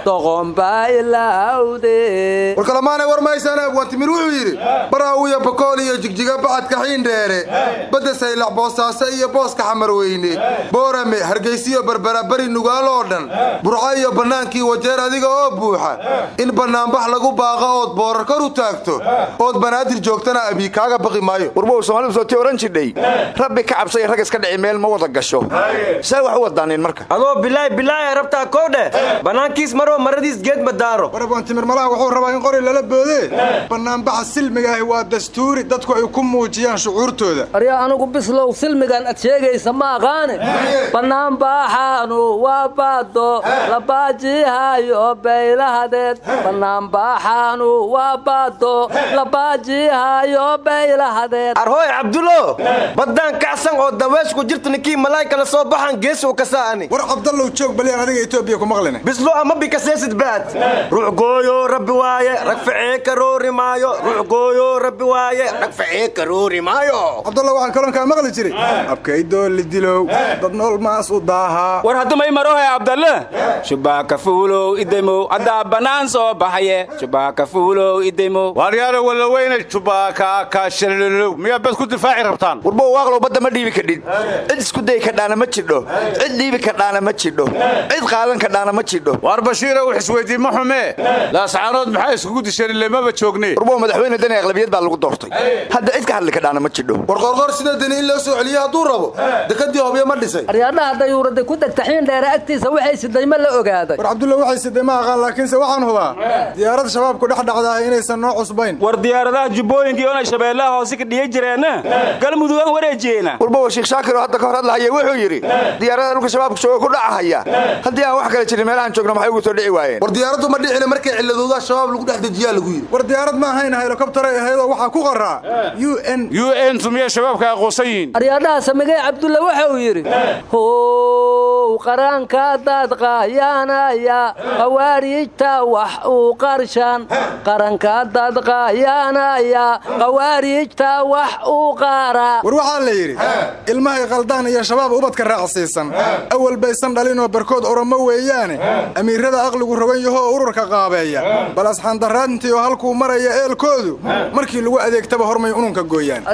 doqonbaa ilaawde war kalamaanay war maysane wantimir wuxuu yidhi baraawiya bakool iyo jigjiga bacadka xiindheere badda saylac boosaaso iyo booska xamarweyne boorame hargaysiyo berbera beri nugaaloo dhan. Burco iyo bannaankii wajeer adiga oo buuxa. In bannaanbax lagu baaqo ood boorar kor u taagto. Ood banaadir joogtana abii kaaga baqi maayo. Warbow soomaalidu sootii ohan jidhay. Rabbi ka cabsay rag iska dhici meel ma wada gasho. See wax u wadaanin marka. Adoo bilaay bilaay rabtaa koodhe bannaankiis maroo maradiis geed madaaro warabwantimir malaha wuxuu rabaa in qori lala boodee. Bannaanbaxa silmigaahi waa dastuuri. Dadku ay ku muujiyaan shucuurtooda aryaa anugu bislow silmigan ad sheegaysa ma aqaane bannaanbaaxaanu waa baado labaajiihayo baylahadeed bannaanbaaxaanu waa baado labaajiihayo baylahadeed arhooy cabdulo baddaan kacsan oo daweesh ku jirta ninkii malaay kala soo baxaan geesow kasaani war cabdallow joog baliyaan adiga etoobiya ku maqline bislo ama bikaseesid baad. Ruux gooyo rabbi waaye rag ficee karoori maayo. Ruux gooyo rabbi waaye rag ficee karoori maayo waxaan kaloon kaa maqli jiray. Abkaydoo lidilow dad nool maas u daahaa war haddumay marohe cabdalle shubaaka fuulow idaymow haddaa bannaan soo baxaye. Shubaaka fuulow idaymow waaryaalo wallaweyne jubaaka kaashalolow miyaa bad ku difaaci rabtaan? Warbow waaqlow badda ma dhiibi kadhid cid isku day kadhaana ma jidho. Cid dhiibi kadhaana ma jidho. Cid qaadan kadhaana ma jidho. Waar bashiira wax isweydii ma xumee laascaanood maxaa iskugu disheen ilemaba joogne warbow madaxweyne dani aqlabiyad baa lagu doortay. Hadda cid ka hadli kadhaana ma jidho war qorqor sida dani in loo soo celiyo hadduu rabo dekadii hobyo ma dhisay. Aryaadhaha dayuurada ku degta xiin dheere agtiisa waxay siday ma la ogaaday. War cabdulla waxay siday ma aqaan laakiinse waxaan hubaa diyaarad shabaabku dhex dhacdaah inaysan noo cusbayn. War diyaaradaha jubbooyinka iyo inay shabeellaha hoose ka dhiga jireenna galmudug aan wareejeena warbow sheekh shaakir oo hadda ka hor hadlahaya wuxuu yidhi diyaaradaha dhulka shabaabka jooga ku dhacahaya. Haddii aan wax kale jirin meelahan joogno maxay ugu soo dhici waayeen? War diyaaraddu ma dhicina markay ciladooda shabaab lagu dhex dejiyaa lagu yidhi. War diyaarad ma ahayn helikobtaray ahaydoo waxaa ku qoraa u n. U n tumiya shabaabka aqoonsan yihiin aryaadhaha samigay cabdulle waxa uu yidhi how qaranka dad qaayaanaya qawaariijta wax uu qarshan. Qaranka dad qaayaanaya qawaariijta wax uu qaara. War waxaa la yidhi ilmahay qaldaan iyo shabaab ubadka raacsiisan. Awal baysan dhalinoo barkood oromo weeyaane. Amiirada aqligu rogan yahoo ururka qaabeeya. Bal asxaandaraadintii oo halkuu maraya eelkoodu markii lagu adeegtaba hormay ununka gooyaan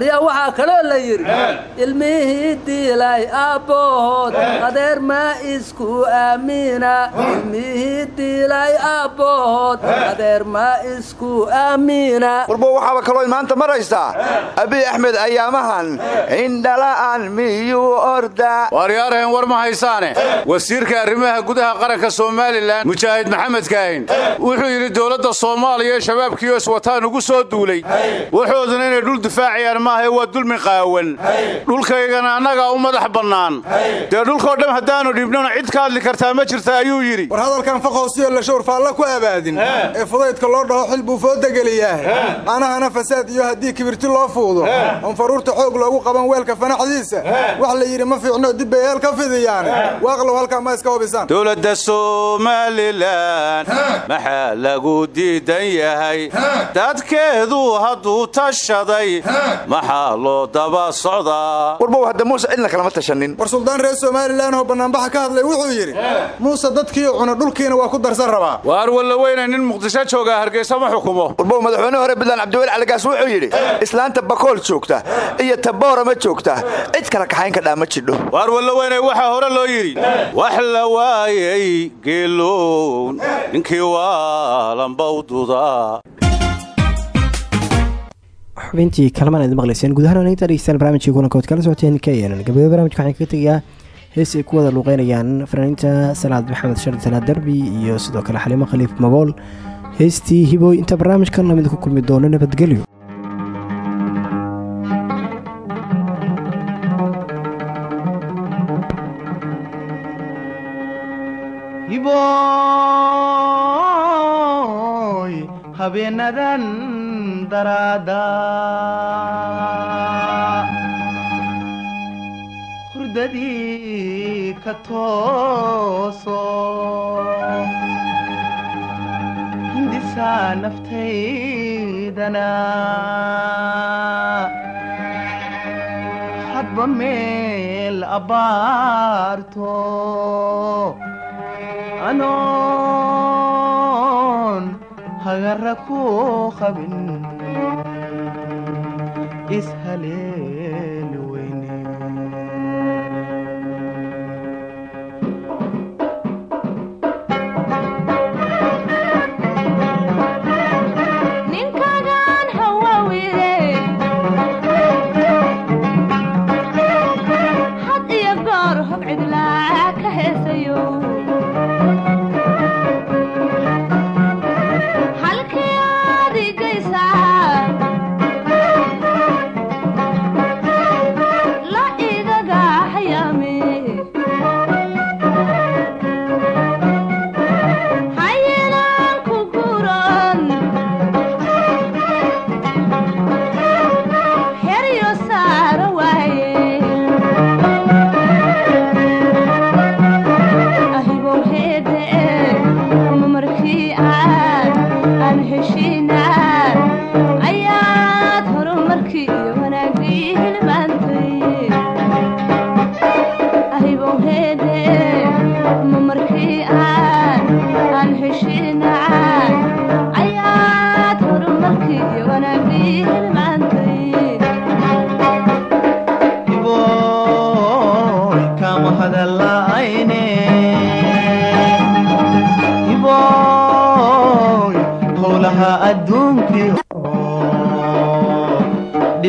la yidhi ilmihii diilay aabbahood adeer ma isku aamina. Ilmihii diilay aabbahood adeer ma isku aamina. Warbo waxaaba kaloo maanta maraysaa abiy axmed ayaamahan indhala'an miyuu orda? Waaryaaraheen war ma haysaane? Wasiirka arrimaha gudaha qaranka somalilan mujaahid maxamed kaahin wuxuu yidhi dowladda soomaaliya shabaabkiioo iswataan ugu soo duulay. Waxooduna inay dhul difaacayaan maahae waa dulmi qaawan dhulkaygana annagaa u madax bannaan. Dee dhulkoo dham haddaannu dhibnona cid ka hadli kartaa ma jirta ayuu yidhi. War hadalkan faqhoosiyo lashawr faalla ku abaadin. Ee fudaydka loo dhaho xil buu foodageliyaah anahana fasaad iyo haddii kibirti loo fuudo. Oon faruurta xoog loogu qaban weelka fanaxdiisa. Wax la yidhi ma fiicno dib bay heel ka fidiyaane waaqlow halkaa ma iska hubisaan. Dowladda somalilan maxaa lagu diidan yahay? Dadkeedu hadduu tashaday maxaa loo warbow hadda muuse cidna kalama tashanin. War suldaan reer somalilan oo bannaanbaxa ka hadlay wuxuu yidhi muuse dadkii cuna dhulkiina waa ku darsan rabaa. Waar walla weyna nin muqdisho joogaa hargeysa ma xukumo. Warbow madaxweyne hore buntland cabdiweli caligaas wuxuu yidhi islaanta bakool joogta iyo taboora ma joogta cid kala kaxayn kadhaa ma jidho. Waar walla weynay waxaa hore loo yidhi wax la waayay geelown ninkii waalanbawduda xubintii kalamaan aad maqlayseen. Guud ahaan inta dhegeystaan barnaamijkii kulankood kala socoteen keenan gabagaba barnamijka waxaan kaga tegayaa hees ay ku wada luuqeynayaan fanaaniinta salaad maxamed shard salaad derbi iyo sidoo kale xaliimo khaliif magool heestii hibooy inta barnaamijkan la mid ku kulmi doono nabadgelyo habeenadan daraada hurdadii ka tooso hindisaa naftaydana hadba meel abbaarto anoon hagara ku qabin ishaleeli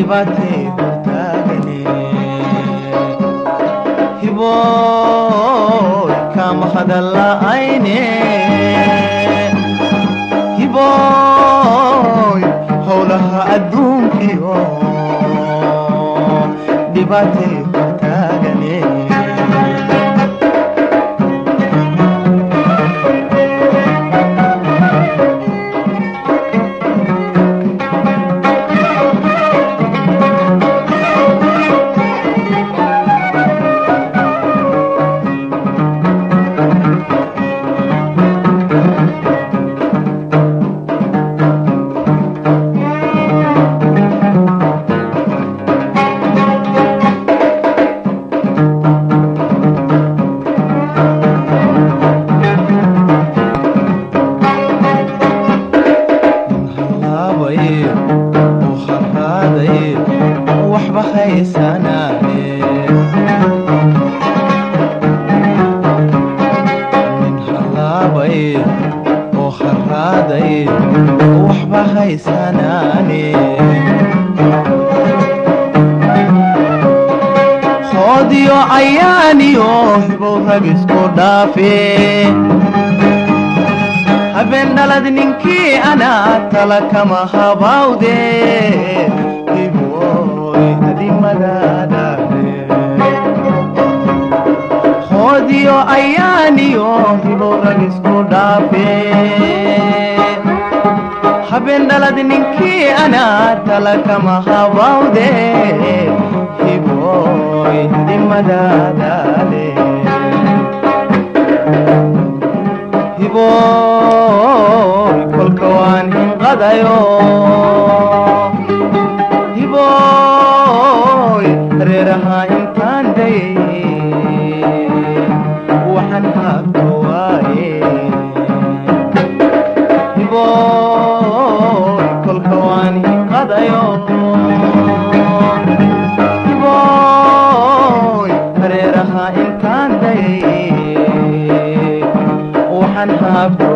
dhibaatay hortaagane iboy kama hadalaayne iboy howlaha adduunkii dhibaatay dhaafe habeen dhalad ninkii anaa tala kama habawde. Hiboy adimadadaade hoodiyo ayaaniyo hibow rag isku dhaafe. Habeen dhalad ninkii anaa tala kama habawde. Hiboy adimadadaade hiboy kolka waan hinqadayo hiboy reeraha intaan dayay waxaan haabto waaye hiboy kolka waan hinqadayo waxaan